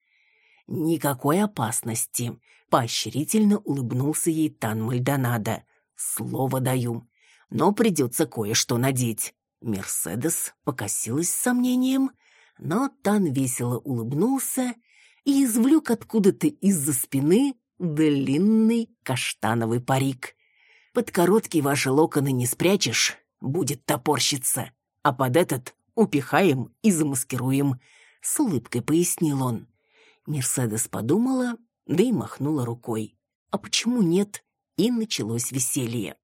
«Никакой опасности!» — поощрительно улыбнулся ей Тан Мальдонадо. «Слово даю, но придется кое-что надеть». Мерседес покосилась с сомнением, но Тан весело улыбнулся и извлек откуда-то из-за спины длинный каштановый парик. Под короткие ваши локоны не спрячешь, будет топорщиться, а под этот упихаем и замаскируем», — с улыбкой пояснил он. Мерседес подумала, да и махнула рукой. «А почему нет?» И началось веселье.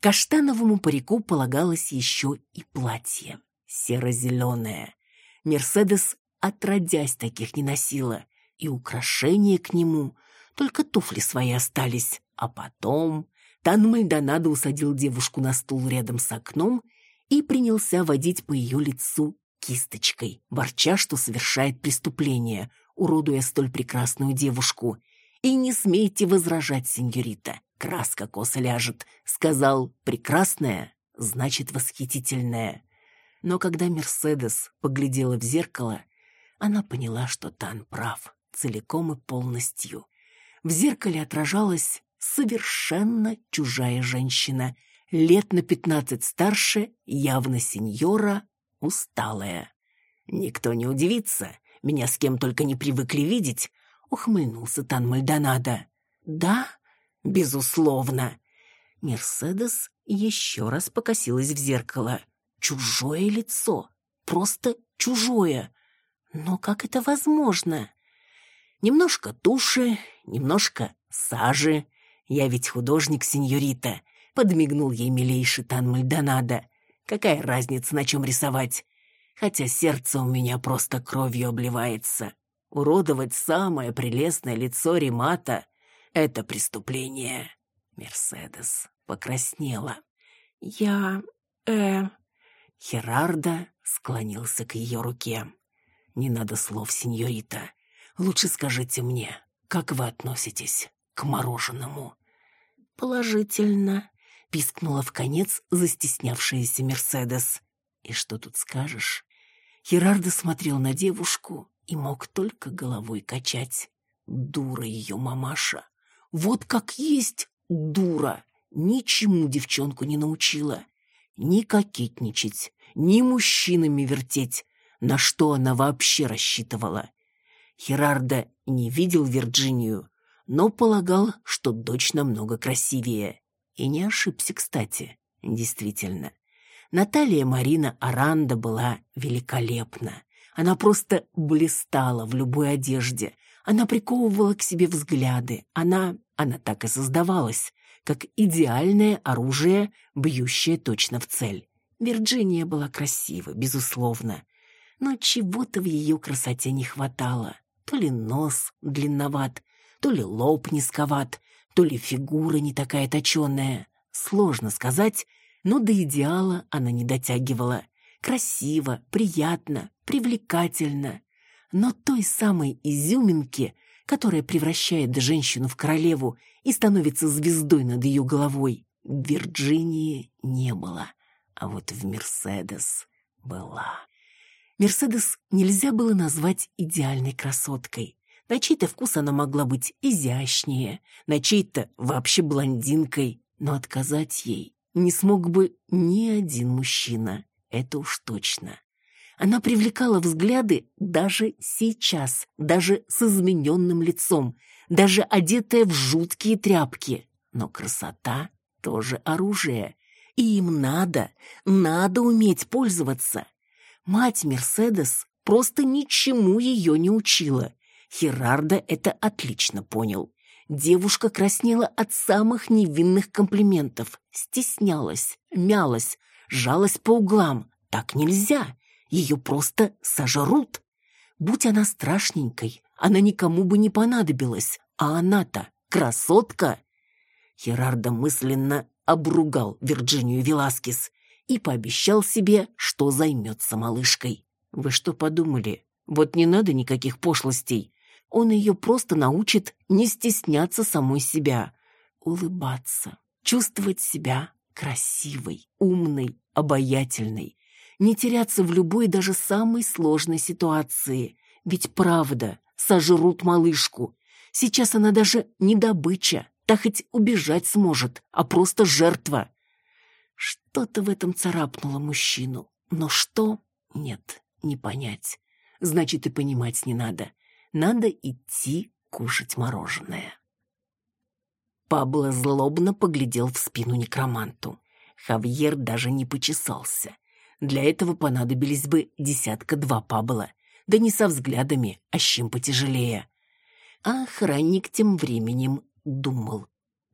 Каштановому парику полагалось еще и платье. Серо-зеленое. Мерседес отродясь таких не носила и украшения к нему, только туфли свои остались. А потом Тан Мальдонадо усадил девушку на стул рядом с окном и принялся водить по ее лицу кисточкой, ворча, что совершает преступление, уродуя столь прекрасную девушку. «И не смейте возражать, сеньорита, краска косо ляжет», — сказал «прекрасная», значит «восхитительная». Но когда Мерседес поглядела в зеркало, она поняла, что Тан прав целиком и полностью. В зеркале отражалась совершенно чужая женщина, лет на пятнадцать старше, явно сеньора, усталая. «Никто не удивится, меня с кем только не привыкли видеть», — ухмыльнулся Тан Мальдонадо. «Да, безусловно». Мерседес еще раз покосилась в зеркало. Чужое лицо, просто чужое. Но как это возможно? Немножко туши, немножко сажи. Я ведь художник, сеньорита. Подмигнул ей милейший Тан Мальдонадо. Какая разница, на чем рисовать? Хотя сердце у меня просто кровью обливается. Уродовать самое прелестное лицо Ремата — это преступление. Мерседес покраснела. Я... э... Херарда склонился к ее руке. «Не надо слов, сеньорита. Лучше скажите мне, как вы относитесь к мороженому?» «Положительно», — пискнула в конец застеснявшаяся Мерседес. «И что тут скажешь?» Херардо смотрел на девушку и мог только головой качать. Дура ее мамаша. Вот как есть дура. Ничему девчонку не научила. Ни кокетничать, ни мужчинами вертеть. На что она вообще рассчитывала? Херардо не видел Вирджинию, но полагал, что дочь намного красивее. И не ошибся, кстати. Действительно. Наталья Марина Аранда была великолепна. Она просто блистала в любой одежде. Она приковывала к себе взгляды. Она, она так и создавалась, как идеальное оружие, бьющее точно в цель. Вирджиния была красива, безусловно Но чего-то в ее красоте не хватало. То ли нос длинноват, то ли лоб низковат, то ли фигура не такая точенная. Сложно сказать, но до идеала она не дотягивала. Красиво, приятно, привлекательно. Но той самой изюминки, которая превращает женщину в королеву и становится звездой над ее головой, в Вирджинии не было. А вот в Мерседес была. Мерседес нельзя было назвать идеальной красоткой. На чей-то вкус она могла быть изящнее, на чей-то вообще блондинкой, но отказать ей не смог бы ни один мужчина, это уж точно. Она привлекала взгляды даже сейчас, даже с измененным лицом, даже одетая в жуткие тряпки. Но красота тоже оружие, и им надо, надо уметь пользоваться. Мать Мерседес просто ничему ее не учила. Херардо это отлично понял. Девушка краснела от самых невинных комплиментов, стеснялась, мялась, жалась по углам. Так нельзя, ее просто сожрут. Будь она страшненькой, она никому бы не понадобилась, а она-то красотка. Херардо мысленно обругал Вирджинию Веласкес и пообещал себе, что займется малышкой. Вы что подумали? Вот не надо никаких пошлостей. Он ее просто научит не стесняться самой себя, улыбаться, чувствовать себя красивой, умной, обаятельной, не теряться в любой даже самой сложной ситуации. Ведь правда, сожрут малышку. Сейчас она даже не добыча, та хоть убежать сможет, а просто жертва. Что-то в этом царапнуло мужчину. Но что? Нет, не понять. Значит, и понимать не надо. Надо идти кушать мороженое. Пабло злобно поглядел в спину некроманту. Хавьер даже не почесался. Для этого понадобились бы десятка-два Пабло. Да не со взглядами, а с чем потяжелее. А охранник тем временем думал.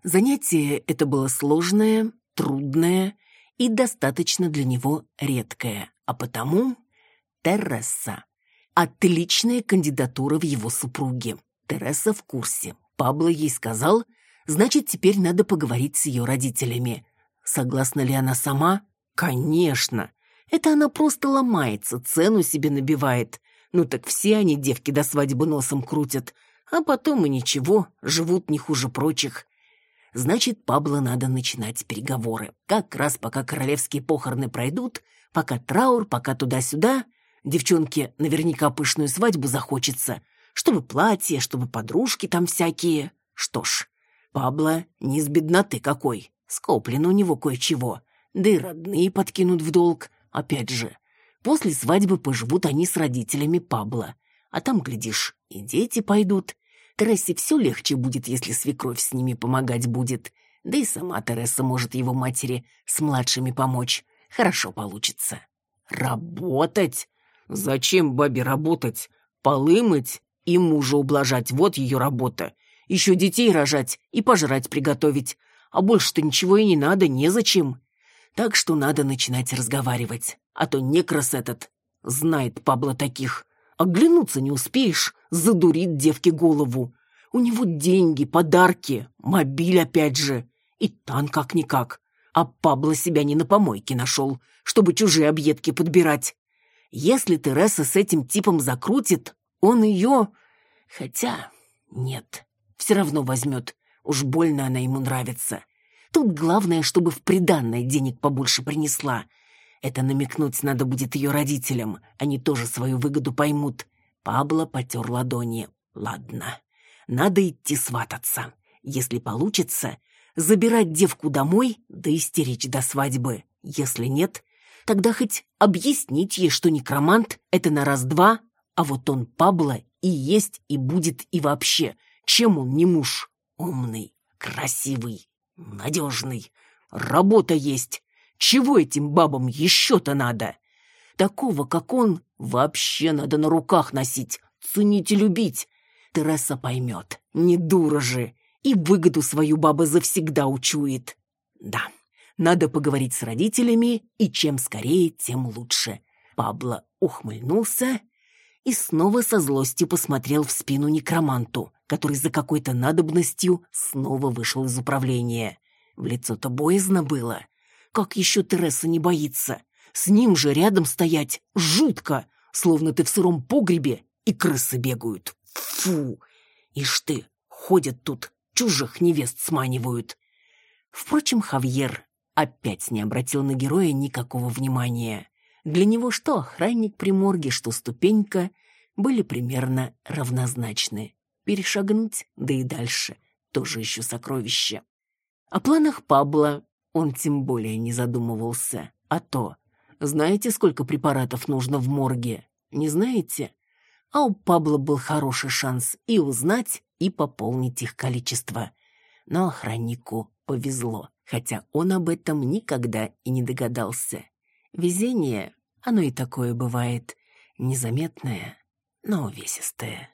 Занятие это было сложное, трудное и достаточно для него редкое, а потому Терраса. Отличная кандидатура в его супруге. Терesa в курсе. Пабло ей сказал, значит, теперь надо поговорить с ее родителями. Согласна ли она сама? Конечно. Это она просто ломается, цену себе набивает. Ну так все они девки до свадьбы носом крутят. А потом и ничего, живут не хуже прочих. Значит, Пабло надо начинать переговоры. Как раз пока королевские похороны пройдут, пока траур, пока туда-сюда, девчонке наверняка пышную свадьбу захочется, чтобы платье, чтобы подружки там всякие. Что ж, Пабло не с бедноты какой, скоплено у него кое-чего, да и родные подкинут в долг. Опять же, после свадьбы поживут они с родителями Пабло, а там, глядишь, и дети пойдут, Тересе все легче будет, если свекровь с ними помогать будет. Да и сама Тереса может его матери с младшими помочь. Хорошо получится. Работать? Зачем бабе работать? Полы мыть и мужа ублажать. Вот ее работа. Еще детей рожать и пожрать приготовить. А больше-то ничего и не надо, незачем. Так что надо начинать разговаривать. А то некрас этот знает Пабло таких. Оглянуться не успеешь, задурит девке голову. У него деньги, подарки, мобиль опять же. И тан как-никак. А Пабло себя не на помойке нашел, чтобы чужие объедки подбирать. Если Тереса с этим типом закрутит, он ее... Хотя... Нет, все равно возьмет. Уж больно она ему нравится. Тут главное, чтобы в приданное денег побольше принесла. Это намекнуть надо будет ее родителям. Они тоже свою выгоду поймут. Пабло потер ладони. Ладно, надо идти свататься. Если получится, забирать девку домой, да истеричь до свадьбы. Если нет, тогда хоть объяснить ей, что некромант — это на раз-два, а вот он Пабло и есть, и будет, и вообще. Чем он не муж? Умный, красивый, надежный. Работа есть. Чего этим бабам еще-то надо? Такого, как он, вообще надо на руках носить, ценить и любить. Тереса поймет, не дура же, и выгоду свою баба завсегда учует. Да, надо поговорить с родителями, и чем скорее, тем лучше. Пабло ухмыльнулся и снова со злостью посмотрел в спину некроманту, который за какой-то надобностью снова вышел из управления. В лицо-то боязно было. Как еще Тереса не боится? С ним же рядом стоять жутко, словно ты в сыром погребе и крысы бегают. Фу! Ишь ты, ходят тут, чужих невест сманивают. Впрочем, Хавьер опять не обратил на героя никакого внимания. Для него что охранник при морге, что ступенька были примерно равнозначны. Перешагнуть, да и дальше, тоже еще сокровище. О планах Пабло он тем более не задумывался. А то, знаете, сколько препаратов нужно в морге? Не знаете? А у Пабло был хороший шанс и узнать, и пополнить их количество. Но охраннику повезло, хотя он об этом никогда и не догадался. Везение, оно и такое бывает, незаметное, но увесистое.